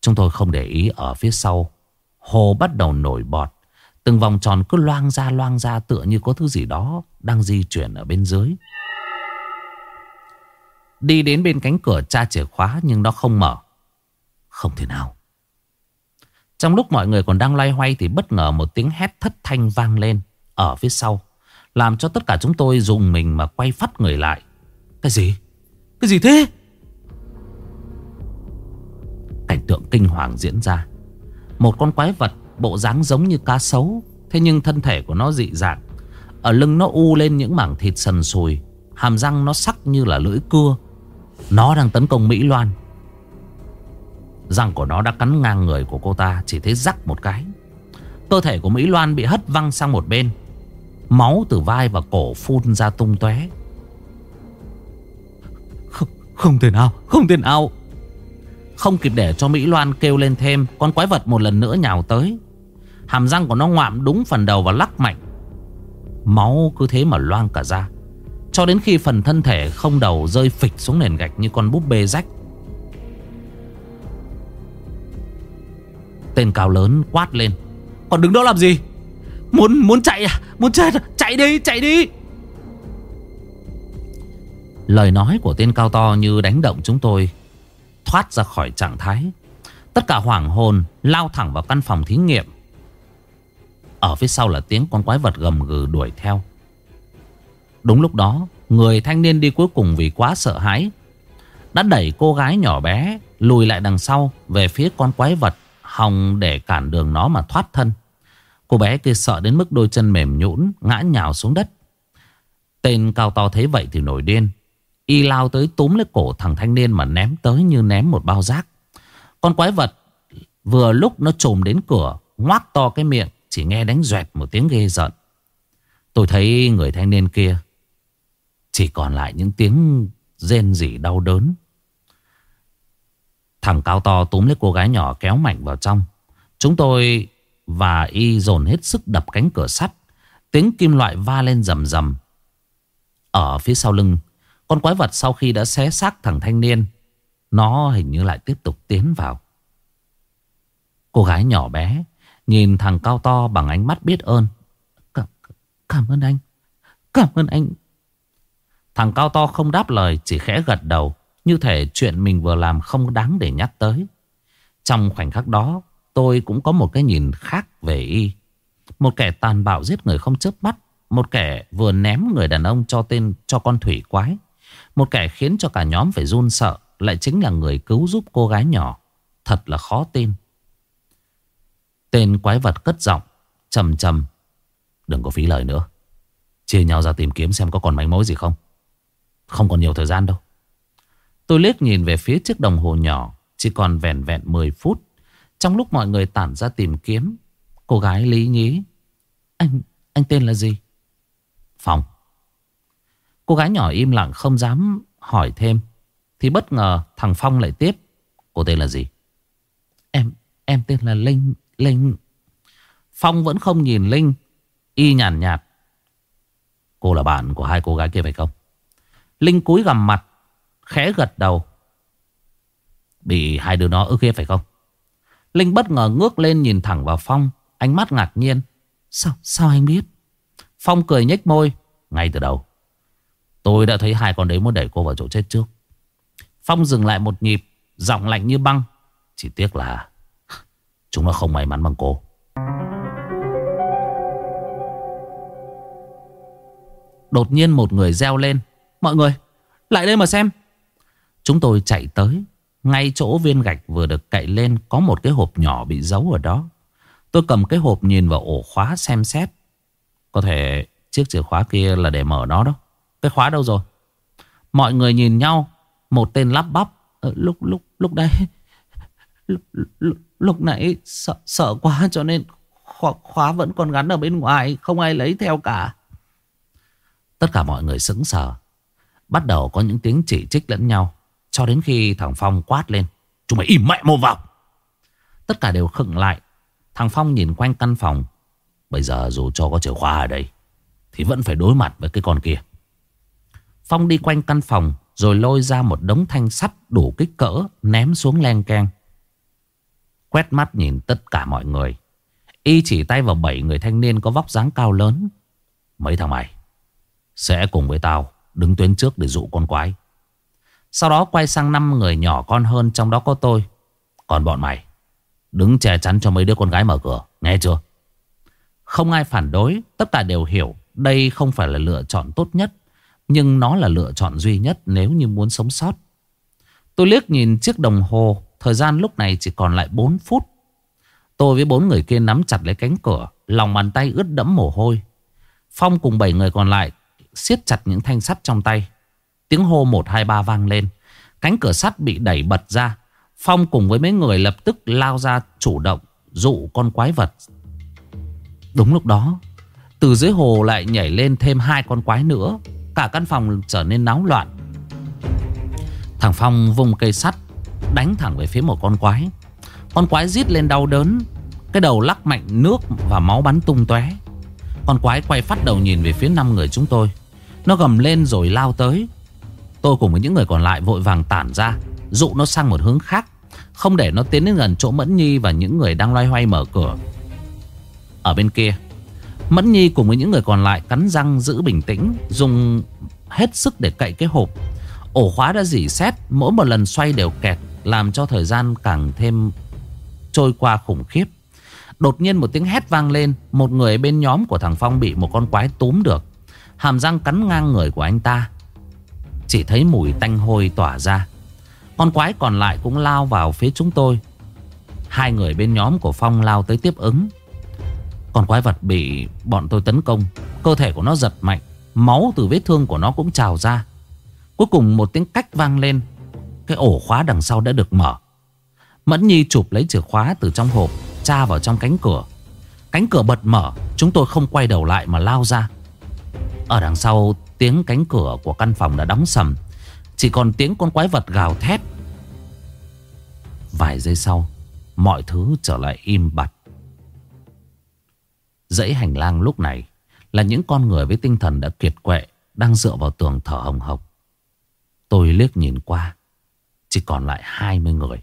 Chúng tôi không để ý ở phía sau. Hồ bắt đầu nổi bọt. Từng vòng tròn cứ loang ra loang ra Tựa như có thứ gì đó Đang di chuyển ở bên dưới. Đi đến bên cánh cửa tra chìa khóa Nhưng nó không mở. Không thể nào. Trong lúc mọi người còn đang loay hoay Thì bất ngờ một tiếng hét thất thanh vang lên Ở phía sau, Làm cho tất cả chúng tôi dùng mình mà quay phát người lại. Cái gì? Cái gì thế? Cảnh tượng kinh hoàng diễn ra. Một con quái vật bộ dáng giống như cá sấu Thế nhưng thân thể của nó dị dạng. Ở lưng nó u lên những mảng thịt sần sùi Hàm răng nó sắc như là lưỡi cưa. Nó đang tấn công Mỹ Loan. Răng của nó đã cắn ngang người của cô ta Chỉ thấy rắc một cái. Cơ thể của Mỹ Loan bị hất văng sang một bên. Máu từ vai và cổ phun ra tung tóe. Không, không thể nào Không thể nào. Không kịp để cho Mỹ Loan kêu lên thêm Con quái vật một lần nữa nhào tới. Hàm răng của nó ngoạm đúng phần đầu và lắc mạnh. Máu cứ thế mà loang cả ra. Cho đến khi phần thân thể không đầu rơi phịch xuống nền gạch như con búp bê rách. Tên cao lớn quát lên. Còn đứng đó làm gì? Muốn muốn chạy à? Muốn chết à Chạy đi chạy đi! Lời nói của tên cao to như đánh động chúng tôi Thoát ra khỏi trạng thái. Tất cả hoảng hồn Lao thẳng vào căn phòng thí nghiệm. Ở phía sau là tiếng con quái vật gầm gừ đuổi theo. Đúng lúc đó, Người thanh niên đi cuối cùng vì quá sợ hãi, Đã đẩy cô gái nhỏ bé Lùi lại đằng sau Về phía con quái vật Hòng để cản đường nó mà thoát thân. Cô bé kia sợ đến mức đôi chân mềm nhũn Ngã nhào xuống đất. Tên cao to thấy vậy thì nổi điên, Y lao tới túm lấy cổ thằng thanh niên Mà ném tới như ném một bao rác. Con quái vật Vừa lúc nó trồm đến cửa, Ngoác to cái miệng chỉ nghe đánh doẹt một tiếng ghê giận Tôi thấy người thanh niên kia Chỉ còn lại những tiếng rên rỉ đau đớn. Thằng cao to túm lấy cô gái nhỏ kéo mạnh vào trong. Chúng tôi và y dồn hết sức đập cánh cửa sắt. Tiếng kim loại va lên rầm rầm. Ở phía sau lưng, Con quái vật sau khi đã xé xác thằng thanh niên, Nó hình như lại tiếp tục tiến vào. Cô gái nhỏ bé Nhìn thằng cao to bằng ánh mắt biết ơn. Cảm, cảm ơn anh Cảm ơn anh. Thằng cao to không đáp lời Chỉ khẽ gật đầu Như thể chuyện mình vừa làm không đáng để nhắc tới. Trong khoảnh khắc đó Tôi cũng có một cái nhìn khác về y. Một kẻ tàn bạo giết người không chớp mắt Một kẻ vừa ném người đàn ông cho tên cho con thủy quái Một kẻ khiến cho cả nhóm phải run sợ Lại chính là người cứu giúp cô gái nhỏ. Thật là khó tin. Tên quái vật cất giọng trầm trầm. Đừng có phí lời nữa. Chia nhau ra tìm kiếm xem có còn manh mối gì không. Không còn nhiều thời gian đâu. Tôi liếc nhìn về phía chiếc đồng hồ nhỏ Chỉ còn vẹn vẹn 10 phút. Trong lúc mọi người tản ra tìm kiếm Cô gái lý nhí. Anh, anh tên là gì? Phong. Cô gái nhỏ im lặng không dám hỏi thêm. Thì bất ngờ thằng Phong lại tiếp. Cô tên là gì? Em, em tên là Linh. Linh. Phong vẫn không nhìn Linh Y nhàn nhạt, nhạt Cô là bạn của hai cô gái kia phải không? Linh cúi gằm mặt Khẽ gật đầu. Bị hai đứa nó ức hiếp phải không? Linh bất ngờ ngước lên nhìn thẳng vào Phong Ánh mắt ngạc nhiên. Sao, sao anh biết? Phong cười nhếch môi Ngay từ đầu. Tôi đã thấy hai con đấy muốn đẩy cô vào chỗ chết trước. Phong dừng lại một nhịp Giọng lạnh như băng. Chỉ tiếc là Chúng nó không may mắn bằng cô. Đột nhiên một người reo lên Mọi người lại đây mà xem. Chúng tôi chạy tới ngay chỗ viên gạch vừa được cậy lên Có một cái hộp nhỏ bị giấu ở đó. Tôi cầm cái hộp nhìn vào ổ khóa xem xét. Có thể chiếc chìa khóa kia là để mở nó đó. Cái khóa đâu rồi? Mọi người nhìn nhau Một tên lắp bắp. Ờ, Lúc lúc lúc đây lúc, lúc, lúc nãy sợ, sợ quá cho nên khóa, khóa vẫn còn gắn ở bên ngoài Không ai lấy theo cả. Tất cả mọi người sững sờ. Bắt đầu có những tiếng chỉ trích lẫn nhau cho đến khi thằng Phong quát lên Chúng mày im mẹ mồm vào. Tất cả đều khựng lại. Thằng Phong nhìn quanh căn phòng. Bây giờ dù cho có chìa khóa ở đây Thì vẫn phải đối mặt với cái con kia. Phong đi quanh căn phòng Rồi lôi ra một đống thanh sắt đủ kích cỡ Ném xuống len keng. Quét mắt nhìn tất cả mọi người. Y chỉ tay vào bảy người thanh niên có vóc dáng cao lớn. Mấy thằng mày, Sẽ cùng với tao Đứng tuyến trước để dụ con quái. Sau đó quay sang năm người nhỏ con hơn Trong đó có tôi. Còn bọn mày, Đứng che chắn cho mấy đứa con gái mở cửa, Nghe chưa? Không ai phản đối, Tất cả đều hiểu Đây không phải là lựa chọn tốt nhất, Nhưng nó là lựa chọn duy nhất Nếu như muốn sống sót. Tôi liếc nhìn chiếc đồng hồ Thời gian lúc này chỉ còn lại 4 phút Tôi với bốn người kia nắm chặt lấy cánh cửa Lòng bàn tay ướt đẫm mồ hôi Phong cùng bảy người còn lại siết chặt những thanh sắt trong tay Tiếng hô 123 vang lên. Cánh cửa sắt bị đẩy bật ra. Phong cùng với mấy người lập tức lao ra chủ động dụ con quái vật. Đúng lúc đó, từ dưới hồ lại nhảy lên thêm hai con quái nữa. Cả căn phòng trở nên náo loạn. Thằng Phong vùng cây sắt đánh thẳng về phía một con quái. Con quái rít lên đau đớn. Cái đầu lắc mạnh nước và máu bắn tung tóe. Con quái quay phát đầu nhìn về phía năm người chúng tôi. Nó gầm lên rồi lao tới. Tôi cùng với những người còn lại vội vàng tản ra, Dụ nó sang một hướng khác, Không để nó tiến đến gần chỗ Mẫn Nhi Và những người đang loay hoay mở cửa Ở bên kia, Mẫn Nhi cùng với những người còn lại cắn răng giữ bình tĩnh, Dùng hết sức để cậy cái hộp Ổ khóa đã dỉ xét Mỗi một lần xoay đều kẹt làm cho thời gian càng thêm trôi qua khủng khiếp. Đột nhiên một tiếng hét vang lên, Một người bên nhóm của thằng Phong bị một con quái túm được. Hàm răng cắn ngang người của anh ta. Chỉ thấy mùi tanh hôi tỏa ra. Con quái còn lại cũng lao vào phía chúng tôi. Hai người bên nhóm của Phong lao tới tiếp ứng. Con quái vật bị bọn tôi tấn công, Cơ thể của nó giật mạnh, Máu từ vết thương của nó cũng trào ra. Cuối cùng một tiếng cách vang lên cái ổ khóa đằng sau đã được mở. Mẫn Nhi chụp lấy chìa khóa từ trong hộp, Tra vào trong cánh cửa. Cánh cửa bật mở, Chúng tôi không quay đầu lại mà lao ra. Ở đằng sau, tiếng cánh cửa của căn phòng đã đóng sầm. Chỉ còn tiếng con quái vật gào thét. Vài giây sau, Mọi thứ trở lại im bặt. Dãy hành lang lúc này Là những con người với tinh thần đã kiệt quệ Đang dựa vào tường thở hồng hộc. Tôi liếc nhìn qua chỉ còn lại 20 người.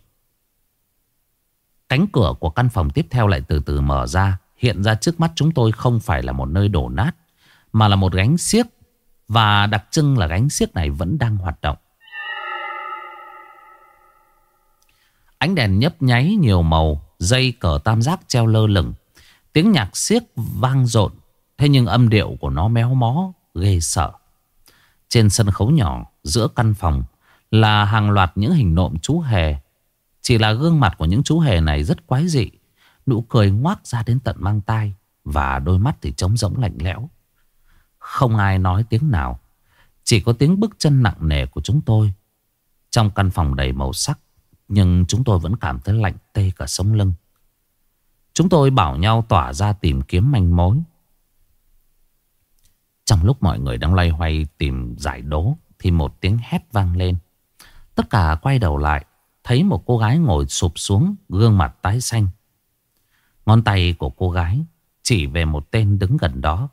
Cánh cửa của căn phòng tiếp theo lại từ từ mở ra, Hiện ra trước mắt chúng tôi không phải là một nơi đổ nát, Mà là một gánh xiếc, Và đặc trưng là gánh xiếc này vẫn đang hoạt động. Ánh đèn nhấp nháy nhiều màu, Dây cờ tam giác treo lơ lửng. Tiếng nhạc xiếc vang rộn Thế nhưng âm điệu của nó méo mó, Ghê sợ. Trên sân khấu nhỏ, giữa căn phòng là hàng loạt những hình nộm chú hề. Chỉ là gương mặt của những chú hề này rất quái dị, Nụ cười ngoác ra đến tận mang tai Và đôi mắt thì trống rỗng lạnh lẽo. Không ai nói tiếng nào, Chỉ có tiếng bước chân nặng nề của chúng tôi. Trong căn phòng đầy màu sắc, nhưng chúng tôi vẫn cảm thấy lạnh tê cả sống lưng. Chúng tôi bảo nhau tỏa ra tìm kiếm manh mối. Trong lúc mọi người đang loay hoay tìm giải đố Thì một tiếng hét vang lên. Tất cả quay đầu lại Thấy một cô gái ngồi sụp xuống Gương mặt tái xanh. Ngón tay của cô gái Chỉ về một tên đứng gần đó.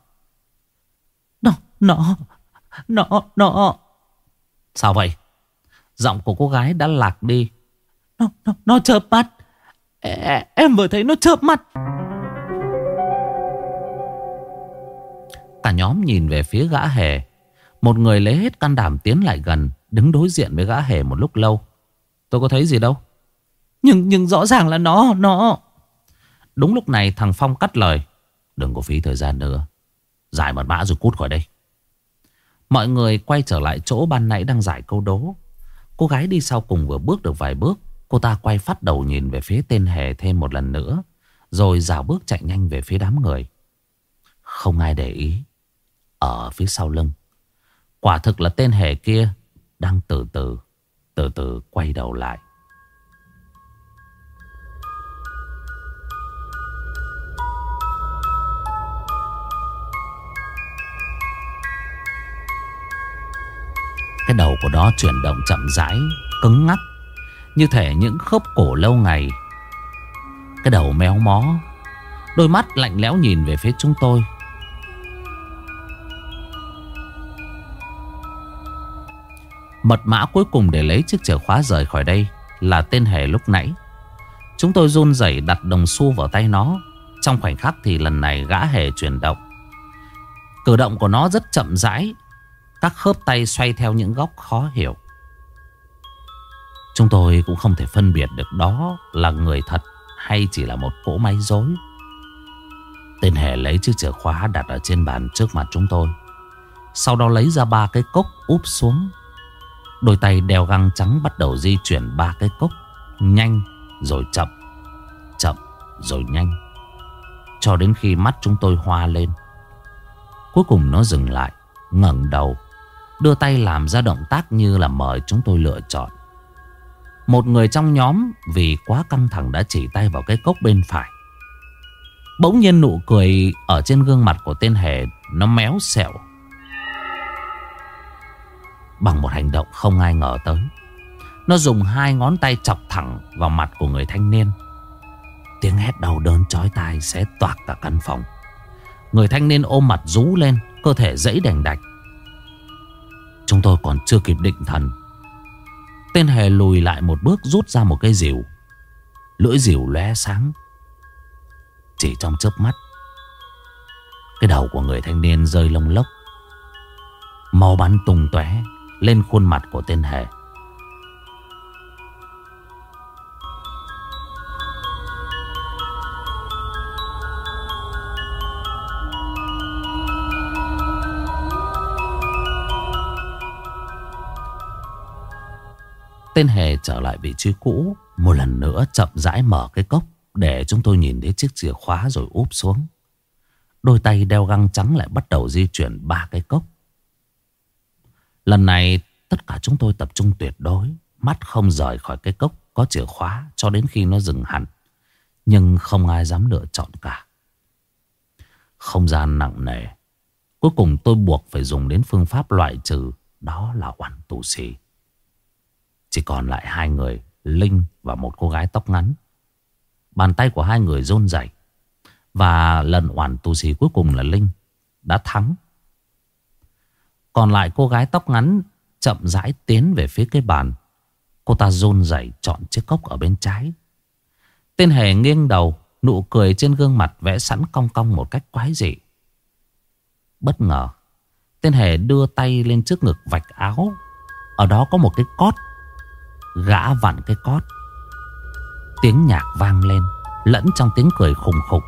Nó, nó, nó, nó. Sao vậy? Giọng của cô gái đã lạc đi. Nó, nó, nó chớp mắt. Em vừa thấy nó chớp mắt. Cả nhóm nhìn về phía gã hề. Một người lấy hết can đảm tiến lại gần Đứng đối diện với gã hề một lúc lâu. Tôi có thấy gì đâu. Nhưng nhưng rõ ràng là nó Nó. Đúng lúc này thằng Phong cắt lời. Đừng có phí thời gian nữa. Giải mật mã rồi cút khỏi đây. Mọi người quay trở lại chỗ ban nãy đang giải câu đố. Cô gái đi sau cùng vừa bước được vài bước. Cô ta quay phát đầu nhìn về phía tên hề thêm một lần nữa, Rồi dào bước chạy nhanh về phía đám người. Không ai để ý. Ở phía sau lưng. Quả thực là tên hề kia. Đang từ từ Từ từ quay đầu lại. Cái đầu của nó chuyển động chậm rãi, Cứng ngắc như thể những khớp cổ lâu ngày. Cái đầu méo mó, Đôi mắt lạnh lẽo nhìn về phía chúng tôi. Mật mã cuối cùng để lấy chiếc chìa khóa rời khỏi đây Là tên hề lúc nãy Chúng tôi run rẩy đặt đồng xu vào tay nó Trong khoảnh khắc thì lần này gã hề chuyển động Cử động của nó rất chậm rãi Các khớp tay xoay theo những góc khó hiểu Chúng tôi cũng không thể phân biệt được đó là người thật hay chỉ là một cỗ máy dối. Tên hề lấy chiếc chìa khóa đặt ở trên bàn trước mặt chúng tôi. Sau đó lấy ra ba cái cốc úp xuống. Đôi tay đeo găng trắng bắt đầu di chuyển ba cái cốc. Nhanh rồi chậm. Chậm rồi nhanh. Cho đến khi mắt chúng tôi hoa lên. Cuối cùng nó dừng lại. ngẩng đầu. Đưa tay làm ra động tác như là mời chúng tôi lựa chọn. Một người trong nhóm vì quá căng thẳng đã chỉ tay vào cái cốc bên phải. Bỗng nhiên nụ cười ở trên gương mặt của tên hề nó méo xẹo. Bằng một hành động không ai ngờ tới. Nó dùng hai ngón tay chọc thẳng vào mặt của người thanh niên. Tiếng hét đau đớn chói tai sẽ toạc cả căn phòng. Người thanh niên ôm mặt rú lên, cơ thể dãy đành đạch. Chúng tôi còn chưa kịp định thần Tên hề lùi lại một bước rút ra một cây rìu Lưỡi rìu lóe sáng Chỉ trong chớp mắt Cái đầu của người thanh niên rơi lông lốc Máu bắn tung tóe lên khuôn mặt của tên hề. Tên hề trở lại vị trí cũ, Một lần nữa chậm rãi mở cái cốc Để chúng tôi nhìn thấy chiếc chìa khóa rồi úp xuống. Đôi tay đeo găng trắng lại bắt đầu di chuyển ba cái cốc. Lần này, tất cả chúng tôi tập trung tuyệt đối, Mắt không rời khỏi cái cốc có chìa khóa cho đến khi nó dừng hẳn. Nhưng không ai dám lựa chọn cả. Không gian nặng nề. Cuối cùng tôi buộc phải dùng đến phương pháp loại trừ, Đó là oan tù xì. Chỉ còn lại hai người, Linh và một cô gái tóc ngắn. Bàn tay của hai người rôn rẩy. Và lần oản tù xì cuối cùng là Linh Đã thắng. Còn lại cô gái tóc ngắn Chậm rãi tiến về phía cái bàn. Cô ta run rẩy chọn chiếc cốc ở bên trái. Tên hề nghiêng đầu, Nụ cười trên gương mặt vẽ sẵn cong cong một cách quái dị. Bất ngờ, Tên hề đưa tay lên trước ngực vạch áo. Ở đó có một cái cót. Gã vặn cái cót. Tiếng nhạc vang lên, Lẫn trong tiếng cười khùng khục.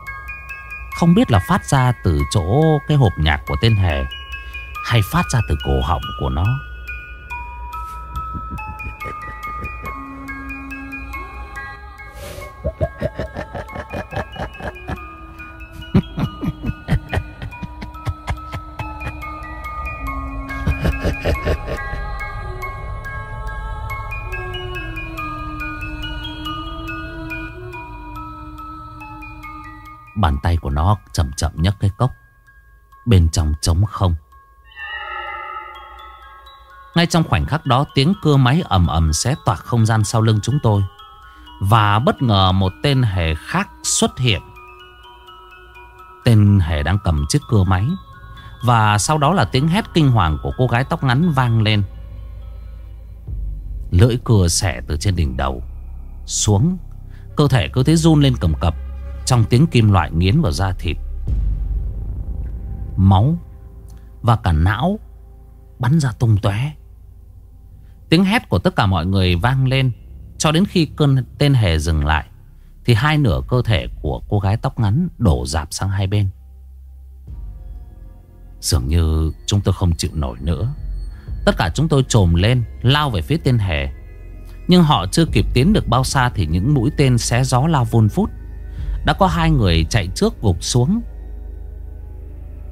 Không biết là phát ra từ chỗ Cái hộp nhạc của tên hề. Hay phát ra từ cổ họng của nó? Bàn tay của nó chậm chậm nhấc cái cốc. Bên trong trống không. Ngay trong khoảnh khắc đó, Tiếng cưa máy ầm ầm xé toạc không gian sau lưng chúng tôi. Và bất ngờ một tên hề khác xuất hiện. Tên hề đang cầm chiếc cưa máy. Và sau đó là tiếng hét kinh hoàng của cô gái tóc ngắn vang lên. Lưỡi cưa xẻ từ trên đỉnh đầu, Xuống. Cơ thể cứ thế run lên cầm cập, trong tiếng kim loại nghiến vào da thịt. Máu Và cả não Bắn ra tung tóe. Tiếng hét của tất cả mọi người vang lên. Cho đến khi cơn tên hề dừng lại, Thì hai nửa cơ thể của cô gái tóc ngắn Đổ dạp sang hai bên. Dường như chúng tôi không chịu nổi nữa. Tất cả chúng tôi trồm lên, Lao về phía tên hề. Nhưng họ chưa kịp tiến được bao xa Thì những mũi tên xé gió lao vun vút. Đã có hai người chạy trước gục xuống.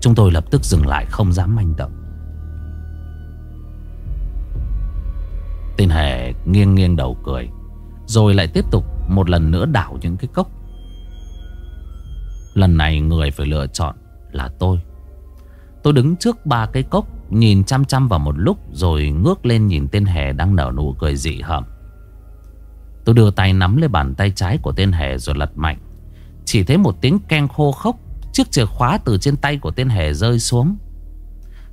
Chúng tôi lập tức dừng lại, không dám manh động. Tên hề nghiêng nghiêng đầu cười, Rồi lại tiếp tục một lần nữa đảo những cái cốc. Lần này người phải lựa chọn là tôi. Tôi đứng trước ba cái cốc, Nhìn chăm chăm vào một lúc, Rồi ngước lên nhìn tên hề đang nở nụ cười dị hợm. Tôi đưa tay nắm lấy bàn tay trái của tên hề rồi lật mạnh. Chỉ thấy một tiếng keng khô khốc, Chiếc chìa khóa từ trên tay của tên hề rơi xuống.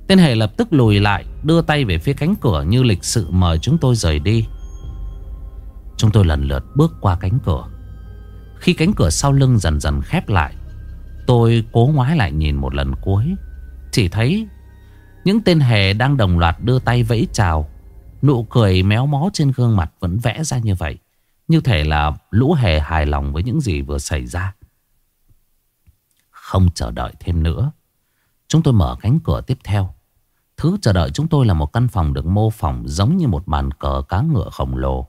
Tên hề lập tức lùi lại, Đưa tay về phía cánh cửa như lịch sự mời chúng tôi rời đi. Chúng tôi lần lượt bước qua cánh cửa. Khi cánh cửa sau lưng dần dần khép lại, Tôi cố ngoái lại nhìn một lần cuối. Chỉ thấy Những tên hề đang đồng loạt đưa tay vẫy chào. Nụ cười méo mó trên gương mặt vẫn vẽ ra như vậy, Như thể là lũ hề hài lòng với những gì vừa xảy ra. Không chờ đợi thêm nữa Chúng tôi mở cánh cửa tiếp theo Thứ chờ đợi chúng tôi là một căn phòng được mô phỏng giống như một bàn cờ cá ngựa khổng lồ.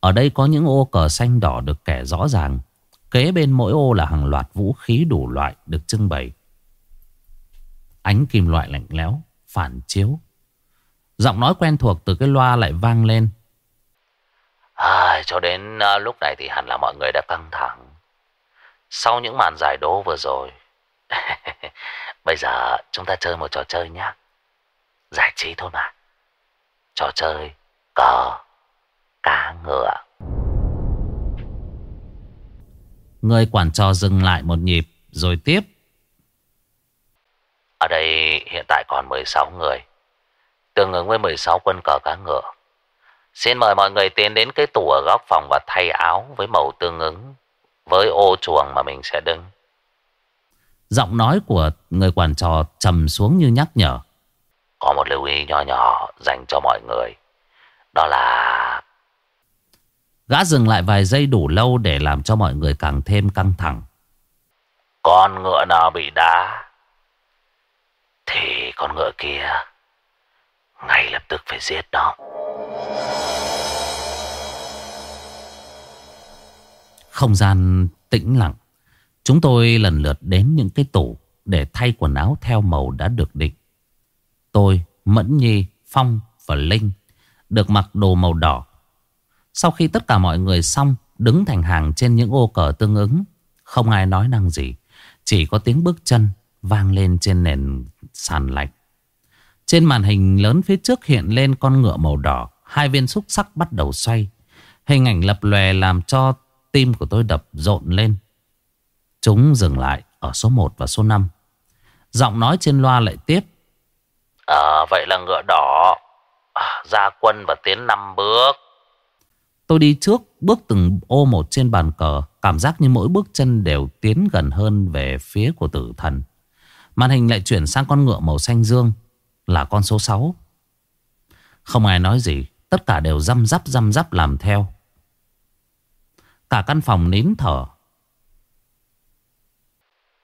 Ở đây có những ô cờ xanh đỏ được kẻ rõ ràng. Kế bên mỗi ô là hàng loạt vũ khí đủ loại được trưng bày. Ánh kim loại lạnh lẽo, phản chiếu. Giọng nói quen thuộc từ cái loa lại vang lên. À, cho đến uh, lúc này thì hẳn là mọi người đã căng thẳng. Sau những màn giải đố vừa rồi, Bây giờ chúng ta chơi một trò chơi nhé. Giải trí thôi mà. Trò chơi cờ cá ngựa. Người quản trò dừng lại một nhịp rồi tiếp. Ở đây hiện tại còn 16 người. Tương ứng với 16 quân cờ cá ngựa. Xin mời mọi người tiến đến cái tủ ở góc phòng và thay áo với màu tương ứng với ô chuồng mà mình sẽ đứng. Giọng nói của người quản trò trầm xuống như nhắc nhở. Có một lưu ý nhỏ nhỏ dành cho mọi người. Đó là... Gã dừng lại vài giây đủ lâu để làm cho mọi người càng thêm căng thẳng. Con ngựa nào bị đá Thì con ngựa kia Ngay lập tức phải giết nó Không gian tĩnh lặng Chúng tôi lần lượt đến những cái tủ Để thay quần áo theo màu đã được định. Tôi, Mẫn Nhi, Phong và Linh Được mặc đồ màu đỏ. Sau khi tất cả mọi người xong Đứng thành hàng trên những ô cờ tương ứng Không ai nói năng gì Chỉ có tiếng bước chân Vang lên trên nền sàn lạnh. Trên màn hình lớn phía trước hiện lên con ngựa màu đỏ Hai viên xúc sắc bắt đầu xoay. Hình ảnh lập lòe làm cho tim của tôi đập rộn lên. Chúng dừng lại ở số 1 và số 5 Giọng nói trên loa lại tiếp. À vậy là ngựa đỏ. À, Ra quân và tiến năm bước. Tôi đi trước bước từng ô một trên bàn cờ Cảm giác như mỗi bước chân đều tiến gần hơn về phía của tử thần. Màn hình lại chuyển sang con ngựa màu xanh dương Là con số 6 Không ai nói gì Tất cả đều răm rắp răm rắp làm theo. Cả căn phòng nín thở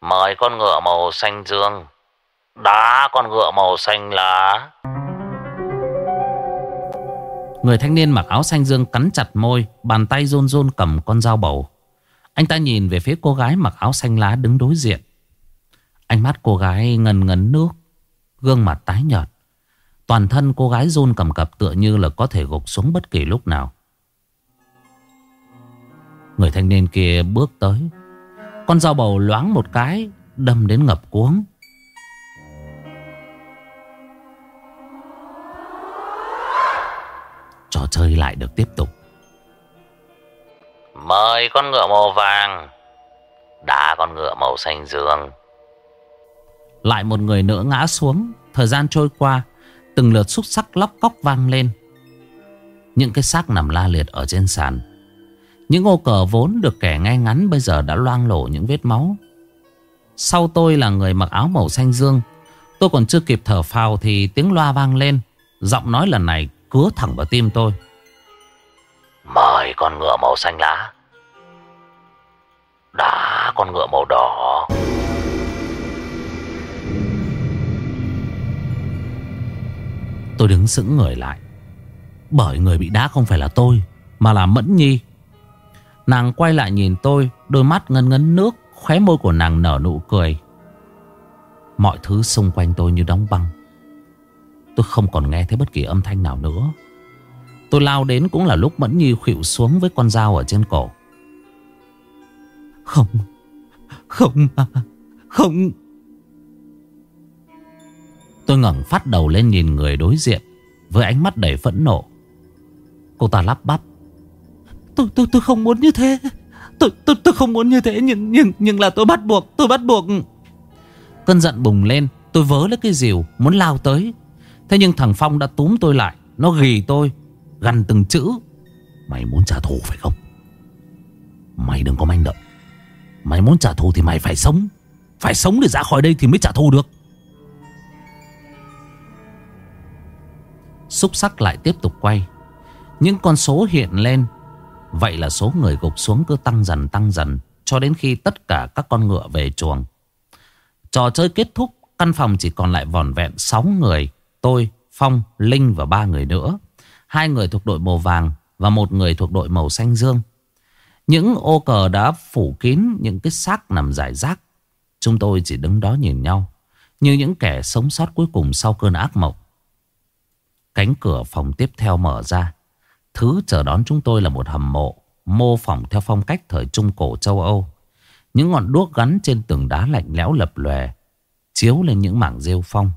Mời con ngựa màu xanh dương. Đá con ngựa màu xanh lá. Người thanh niên mặc áo xanh dương cắn chặt môi, Bàn tay run run cầm con dao bầu. Anh ta nhìn về phía cô gái mặc áo xanh lá đứng đối diện. Ánh mắt cô gái ngần ngấn nước, Gương mặt tái nhợt. Toàn thân cô gái run cầm cập tựa như là có thể gục xuống bất kỳ lúc nào. Người thanh niên kia bước tới. Con dao bầu loáng một cái Đâm đến ngập cuống. Trò chơi lại được tiếp tục. Mời con ngựa màu vàng. Đá con ngựa màu xanh dương. Lại một người nữa ngã xuống. Thời gian trôi qua Từng lượt xúc sắc lóc cóc vang lên. Những cái xác nằm la liệt ở trên sàn Những ô cờ vốn được kẻ ngay ngắn Bây giờ đã loang lổ những vết máu. Sau tôi là người mặc áo màu xanh dương Tôi còn chưa kịp thở phào Thì tiếng loa vang lên Giọng nói lần này cứa thẳng vào tim tôi. Mời con ngựa màu xanh lá. Đá con ngựa màu đỏ. Tôi đứng sững người lại Bởi người bị đá không phải là tôi Mà là Mẫn Nhi Nàng quay lại nhìn tôi Đôi mắt ngân ngấn nước Khóe môi của nàng nở nụ cười. Mọi thứ xung quanh tôi như đóng băng. Tôi không còn nghe thấy bất kỳ âm thanh nào nữa. Tôi lao đến cũng là lúc Mẫn Nhi khuỵu xuống với con dao ở trên cổ. Không Không Không. Tôi ngẩng phát đầu lên nhìn người đối diện Với ánh mắt đầy phẫn nộ. Cô ta lắp bắp Tôi tôi tôi không muốn như thế Tôi tôi tôi không muốn như thế nhưng nhưng nhưng là tôi bắt buộc, tôi bắt buộc. Cơn giận bùng lên, tôi vớ lấy cái rìu muốn lao tới. Thế nhưng thằng Phong đã túm tôi lại, nó ghì tôi, gằn từng chữ. Mày muốn trả thù phải không? Mày đừng có manh động. Mày muốn trả thù thì mày phải sống. Phải sống để ra khỏi đây thì mới trả thù được. Xúc sắc lại tiếp tục quay. Những con số hiện lên Vậy là số người gục xuống cứ tăng dần tăng dần Cho đến khi tất cả các con ngựa về chuồng. Trò chơi kết thúc Căn phòng chỉ còn lại vòn vẹn 6 người Tôi, Phong, Linh và ba người nữa. Hai người thuộc đội màu vàng Và một người thuộc đội màu xanh dương. Những ô cờ đã phủ kín Những cái xác nằm rải rác. Chúng tôi chỉ đứng đó nhìn nhau Như những kẻ sống sót cuối cùng sau cơn ác mộng. Cánh cửa phòng tiếp theo mở ra. Thứ chờ đón chúng tôi là một hầm mộ, Mô phỏng theo phong cách thời Trung Cổ châu Âu. Những ngọn đuốc gắn trên tường đá lạnh lẽo lập lòe, Chiếu lên những mảng rêu phong.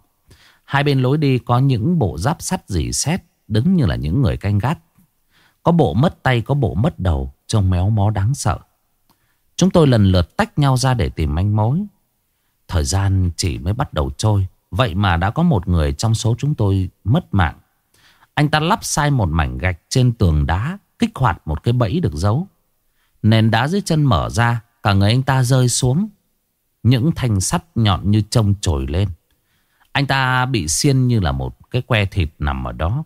Hai bên lối đi có những bộ giáp sắt dì xét, Đứng như là những người canh gác. Có bộ mất tay, có bộ mất đầu, Trông méo mó đáng sợ. Chúng tôi lần lượt tách nhau ra để tìm manh mối. Thời gian chỉ mới bắt đầu trôi, Vậy mà đã có một người trong số chúng tôi mất mạng anh ta lắp sai một mảnh gạch trên tường đá, Kích hoạt một cái bẫy được giấu. Nền đá dưới chân mở ra, Cả người anh ta rơi xuống. Những thanh sắt nhọn như trông trồi lên. Anh ta bị xiên như là một cái que thịt nằm ở đó.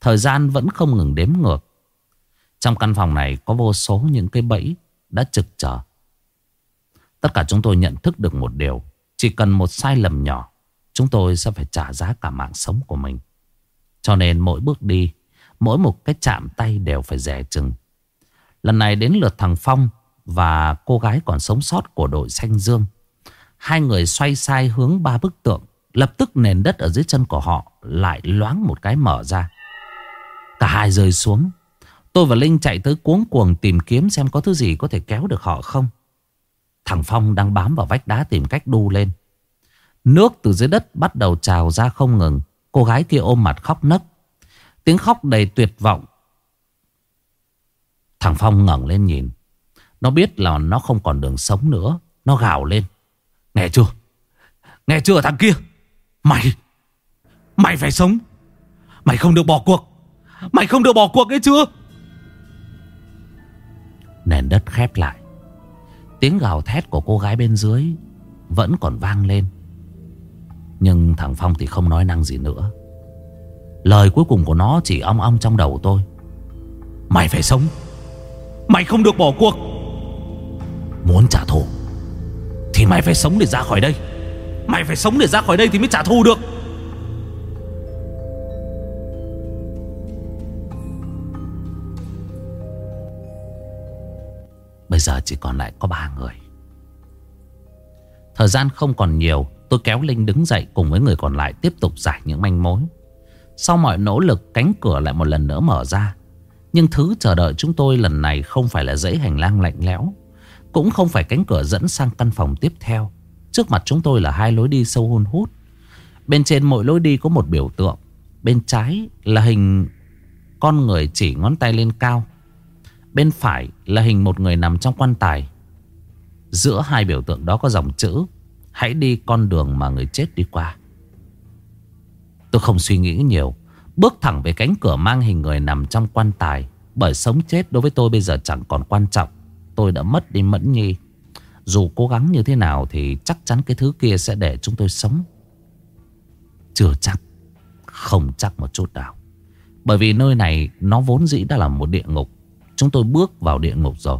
Thời gian vẫn không ngừng đếm ngược. Trong căn phòng này có vô số những cái bẫy đã trực chờ Tất cả chúng tôi nhận thức được một điều. Chỉ cần một sai lầm nhỏ, Chúng tôi sẽ phải trả giá cả mạng sống của mình. Cho nên mỗi bước đi, Mỗi một cái chạm tay đều phải rẻ chừng Lần này đến lượt thằng Phong Và cô gái còn sống sót của đội xanh dương Hai người xoay sai hướng ba bức tượng, Lập tức nền đất ở dưới chân của họ Lại loáng một cái mở ra Cả hai rơi xuống Tôi và Linh chạy tới cuống cuồng tìm kiếm xem có thứ gì có thể kéo được họ không. Thằng Phong đang bám vào vách đá tìm cách đu lên. Nước từ dưới đất bắt đầu trào ra không ngừng. Cô gái kia ôm mặt khóc nấc. Tiếng khóc đầy tuyệt vọng. Thằng Phong ngẩng lên nhìn. Nó biết là nó không còn đường sống nữa. Nó gào lên. Nghe chưa? Nghe chưa thằng kia? Mày! Mày phải sống! Mày không được bỏ cuộc! Mày không được bỏ cuộc ấy chưa? Nền đất khép lại Tiếng gào thét của cô gái bên dưới Vẫn còn vang lên nhưng thằng Phong thì không nói năng gì nữa. Lời cuối cùng của nó chỉ ong ong trong đầu tôi. Mày phải sống. Mày không được bỏ cuộc. Muốn trả thù Thì mày phải sống để ra khỏi đây. Mày phải sống để ra khỏi đây thì mới trả thù được. Bây giờ chỉ còn lại có ba người. Thời gian không còn nhiều Tôi kéo Linh đứng dậy cùng với người còn lại Tiếp tục giải những manh mối. Sau mọi nỗ lực, cánh cửa lại một lần nữa mở ra. Nhưng thứ chờ đợi chúng tôi lần này Không phải là dãy hành lang lạnh lẽo, Cũng không phải cánh cửa dẫn sang căn phòng tiếp theo. Trước mặt chúng tôi là hai lối đi sâu hun hút. Bên trên mỗi lối đi có một biểu tượng, Bên trái là hình con người chỉ ngón tay lên cao, Bên phải là hình một người nằm trong quan tài. Giữa hai biểu tượng đó có dòng chữ Hãy đi con đường mà người chết đi qua. Tôi không suy nghĩ nhiều, Bước thẳng về cánh cửa mang hình người nằm trong quan tài. Bởi sống chết đối với tôi bây giờ chẳng còn quan trọng. Tôi đã mất đi Mẫn Nhi. Dù cố gắng như thế nào thì chắc chắn cái thứ kia sẽ để chúng tôi sống. Chưa chắc, Không chắc một chút nào. Bởi vì nơi này nó vốn dĩ đã là một địa ngục. Chúng tôi bước vào địa ngục rồi.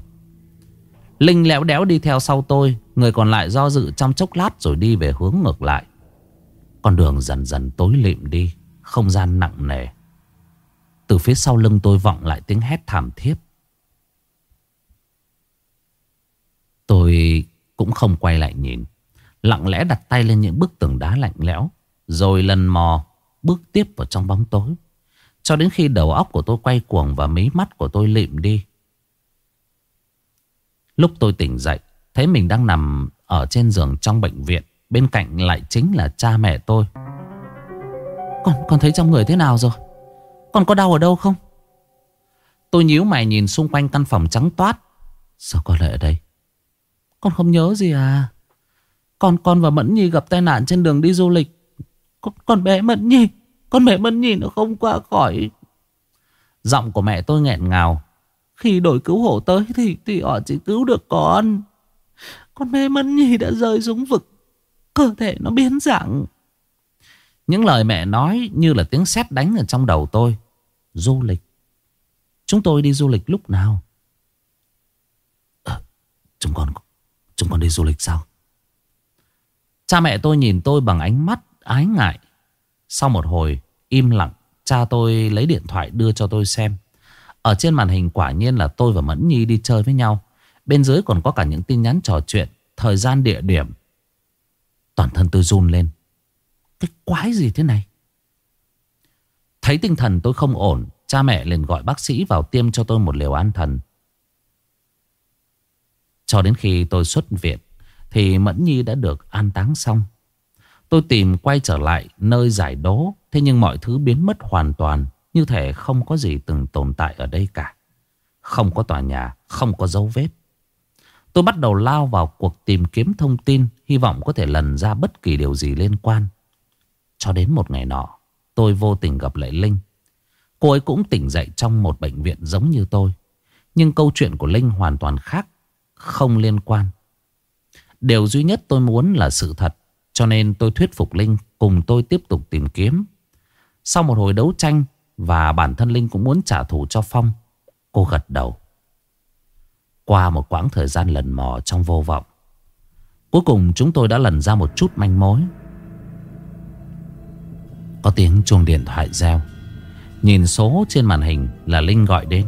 Linh lẽo đéo đi theo sau tôi Người còn lại do dự trong chốc lát rồi đi về hướng ngược lại. Con đường dần dần tối lịm đi Không gian nặng nề. Từ phía sau lưng tôi vọng lại tiếng hét thảm thiết. Tôi cũng không quay lại nhìn Lặng lẽ đặt tay lên những bức tường đá lạnh lẽo Rồi lần mò bước tiếp vào trong bóng tối. Cho đến khi đầu óc của tôi quay cuồng và mí mắt của tôi lịm đi. Lúc tôi tỉnh dậy, thấy mình đang nằm ở trên giường trong bệnh viện. Bên cạnh lại chính là cha mẹ tôi. Con, con thấy trong người thế nào rồi? Con có đau ở đâu không? Tôi nhíu mày nhìn xung quanh căn phòng trắng toát. Sao con lại ở đây? Con không nhớ gì à? Con con và Mẫn Nhi gặp tai nạn trên đường đi du lịch. Con, con bé Mẫn Nhi. Con mẹ Mẫn nhi nó không qua khỏi Giọng của mẹ tôi nghẹn ngào Khi đội cứu hộ tới thì, thì họ chỉ cứu được con con mê Mẫn Nhi đã rơi xuống vực. Cơ thể nó biến dạng. Những lời mẹ nói như là tiếng sét đánh ở trong đầu tôi. Du lịch. Chúng tôi đi du lịch lúc nào? À, Chúng con Chúng con đi du lịch sao? Cha mẹ tôi nhìn tôi bằng ánh mắt ái ngại. Sau một hồi im lặng Cha tôi lấy điện thoại đưa cho tôi xem. Ở trên màn hình quả nhiên là tôi và Mẫn Nhi đi chơi với nhau. Bên dưới còn có cả những tin nhắn trò chuyện, Thời gian địa điểm. Toàn thân tôi run lên. Cái quái gì thế này? Thấy tinh thần tôi không ổn, Cha mẹ liền gọi bác sĩ vào tiêm cho tôi một liều an thần. Cho đến khi tôi xuất viện, Thì Mẫn Nhi đã được an táng xong. Tôi tìm quay trở lại nơi giải đố, Thế nhưng mọi thứ biến mất hoàn toàn, Như thể không có gì từng tồn tại ở đây cả. Không có tòa nhà, Không có dấu vết. Tôi bắt đầu lao vào cuộc tìm kiếm thông tin, Hy vọng có thể lần ra bất kỳ điều gì liên quan. Cho đến một ngày nọ, Tôi vô tình gặp lại Linh. Cô ấy cũng tỉnh dậy trong một bệnh viện giống như tôi, Nhưng câu chuyện của Linh hoàn toàn khác, Không liên quan. Điều duy nhất tôi muốn là sự thật, Cho nên tôi thuyết phục Linh cùng tôi tiếp tục tìm kiếm. Sau một hồi đấu tranh, Và bản thân Linh cũng muốn trả thù cho Phong, Cô gật đầu. Qua một quãng thời gian lần mò trong vô vọng. Cuối cùng chúng tôi đã lần ra một chút manh mối. Có tiếng chuông điện thoại reo. Nhìn số trên màn hình là Linh gọi đến.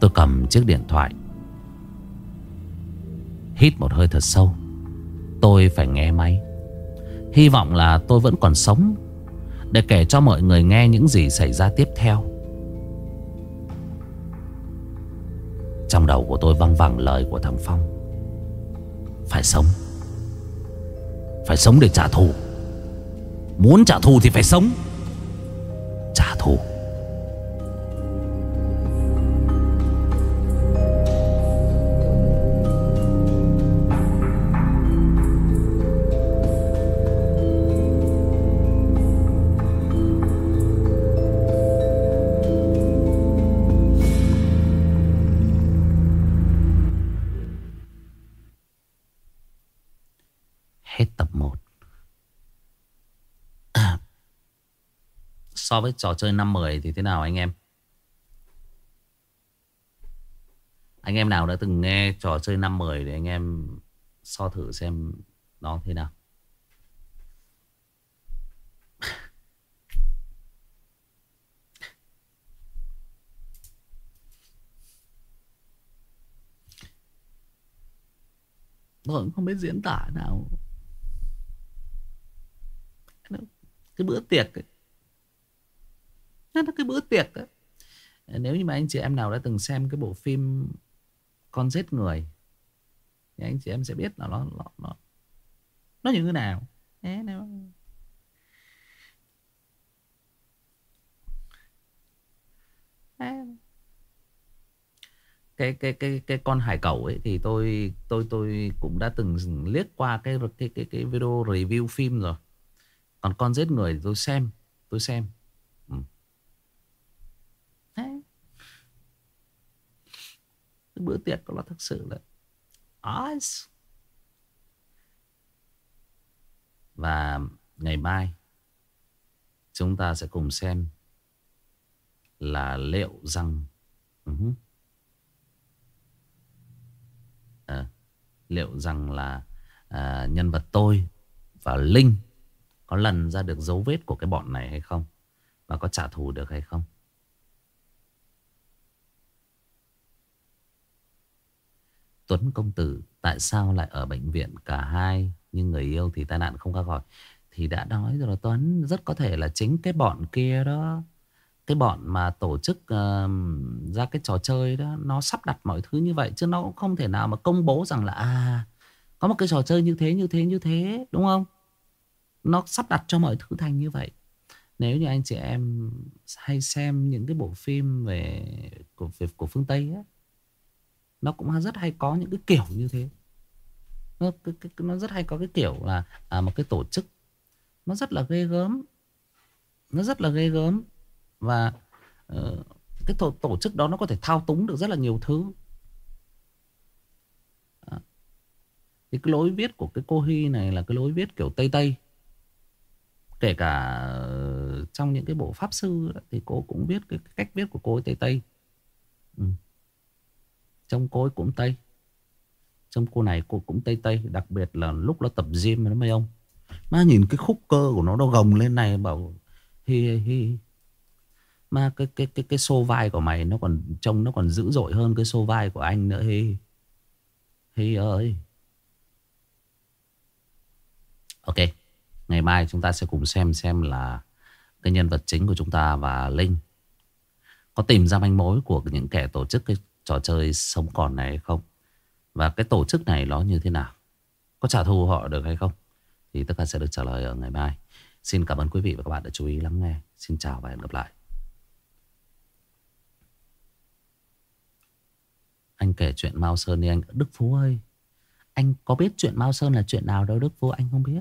Tôi cầm chiếc điện thoại. Hít một hơi thật sâu. Tôi phải nghe máy. Hy vọng là tôi vẫn còn sống Để kể cho mọi người nghe những gì xảy ra tiếp theo. Trong đầu của tôi văng vẳng lời của thằng Phong. Phải sống. Phải sống để trả thù. Muốn trả thù thì phải sống. Trả thù. So với trò chơi 5-10 thì thế nào anh em? Anh em nào đã từng nghe trò chơi 5-10 để anh em so thử xem nó thế nào? Tôi không biết diễn tả nào Cái bữa tiệc ấy nó là cái bữa tiệc ấy. Nếu như mà anh chị em nào đã từng xem cái bộ phim Con giết người Thì anh chị em sẽ biết là nó Nó, nó, nó như thế nào Thế nó... cái cái cái cái con hải cẩu ấy thì tôi tôi tôi cũng đã từng liếc qua cái cái cái cái video review phim rồi. Còn con giết người thì tôi xem, tôi xem. Ừ. Đấy. Cái bữa tiệc của nó thực sự là ice. Và ngày mai chúng ta sẽ cùng xem là liệu rằng uh -huh. à, liệu rằng là à, nhân vật tôi và Linh có lần ra được dấu vết của cái bọn này hay không và có trả thù được hay không. Tuấn công tử tại sao lại ở bệnh viện cả hai? Nhưng người yêu thì tai nạn không qua khỏi. Thì đã nói rồi Tuấn rất có thể là chính cái bọn kia đó. Cái bọn mà tổ chức uh, ra cái trò chơi đó nó sắp đặt mọi thứ như vậy chứ nó cũng không thể nào mà công bố rằng là à có một cái trò chơi như thế như thế như thế đúng không? Nó sắp đặt cho mọi thứ thành như vậy. Nếu như anh chị em hay xem những cái bộ phim về của về, của phương Tây ấy, nó cũng rất hay có những cái kiểu như thế. Nó, cái, cái, nó rất hay có cái kiểu là à, một cái tổ chức. Nó rất là ghê gớm. Nó rất là ghê gớm. Và uh, cái tổ, tổ chức đó nó có thể thao túng được rất là nhiều thứ. À. thì cái lối viết của cái cô Hy này là cái lối viết kiểu Tây Tây. Kể cả ờ, trong những cái bộ pháp sư đó, thì cô cũng viết cái cách viết của cô ấy Tây Tây. Ừ trông cô ấy cũng Tây trong cô này cô cũng Tây Tây, Đặc biệt là lúc nó tập gym nó mấy ông Má nhìn cái khúc cơ của nó Nó gồng lên này, bảo Hi hi mà cái cái cái cái xô vai của mày nó còn trông nó còn dữ dội hơn cái xô vai của anh nữa, Hi. Hi ơi. Ok. Ngày mai chúng ta sẽ cùng xem xem là cái nhân vật chính của chúng ta và Linh có tìm ra manh mối của những kẻ tổ chức cái trò chơi sống còn này hay không? Và cái tổ chức này nó như thế nào? Có trả thù họ được hay không? Thì tất cả sẽ được trả lời ở ngày mai. Xin cảm ơn quý vị và các bạn đã chú ý lắng nghe. Xin chào và hẹn gặp lại. Anh kể chuyện Mao Sơn đi anh Đức Phú ơi, Anh có biết chuyện Mao Sơn là chuyện nào đâu, Đức Phú anh không biết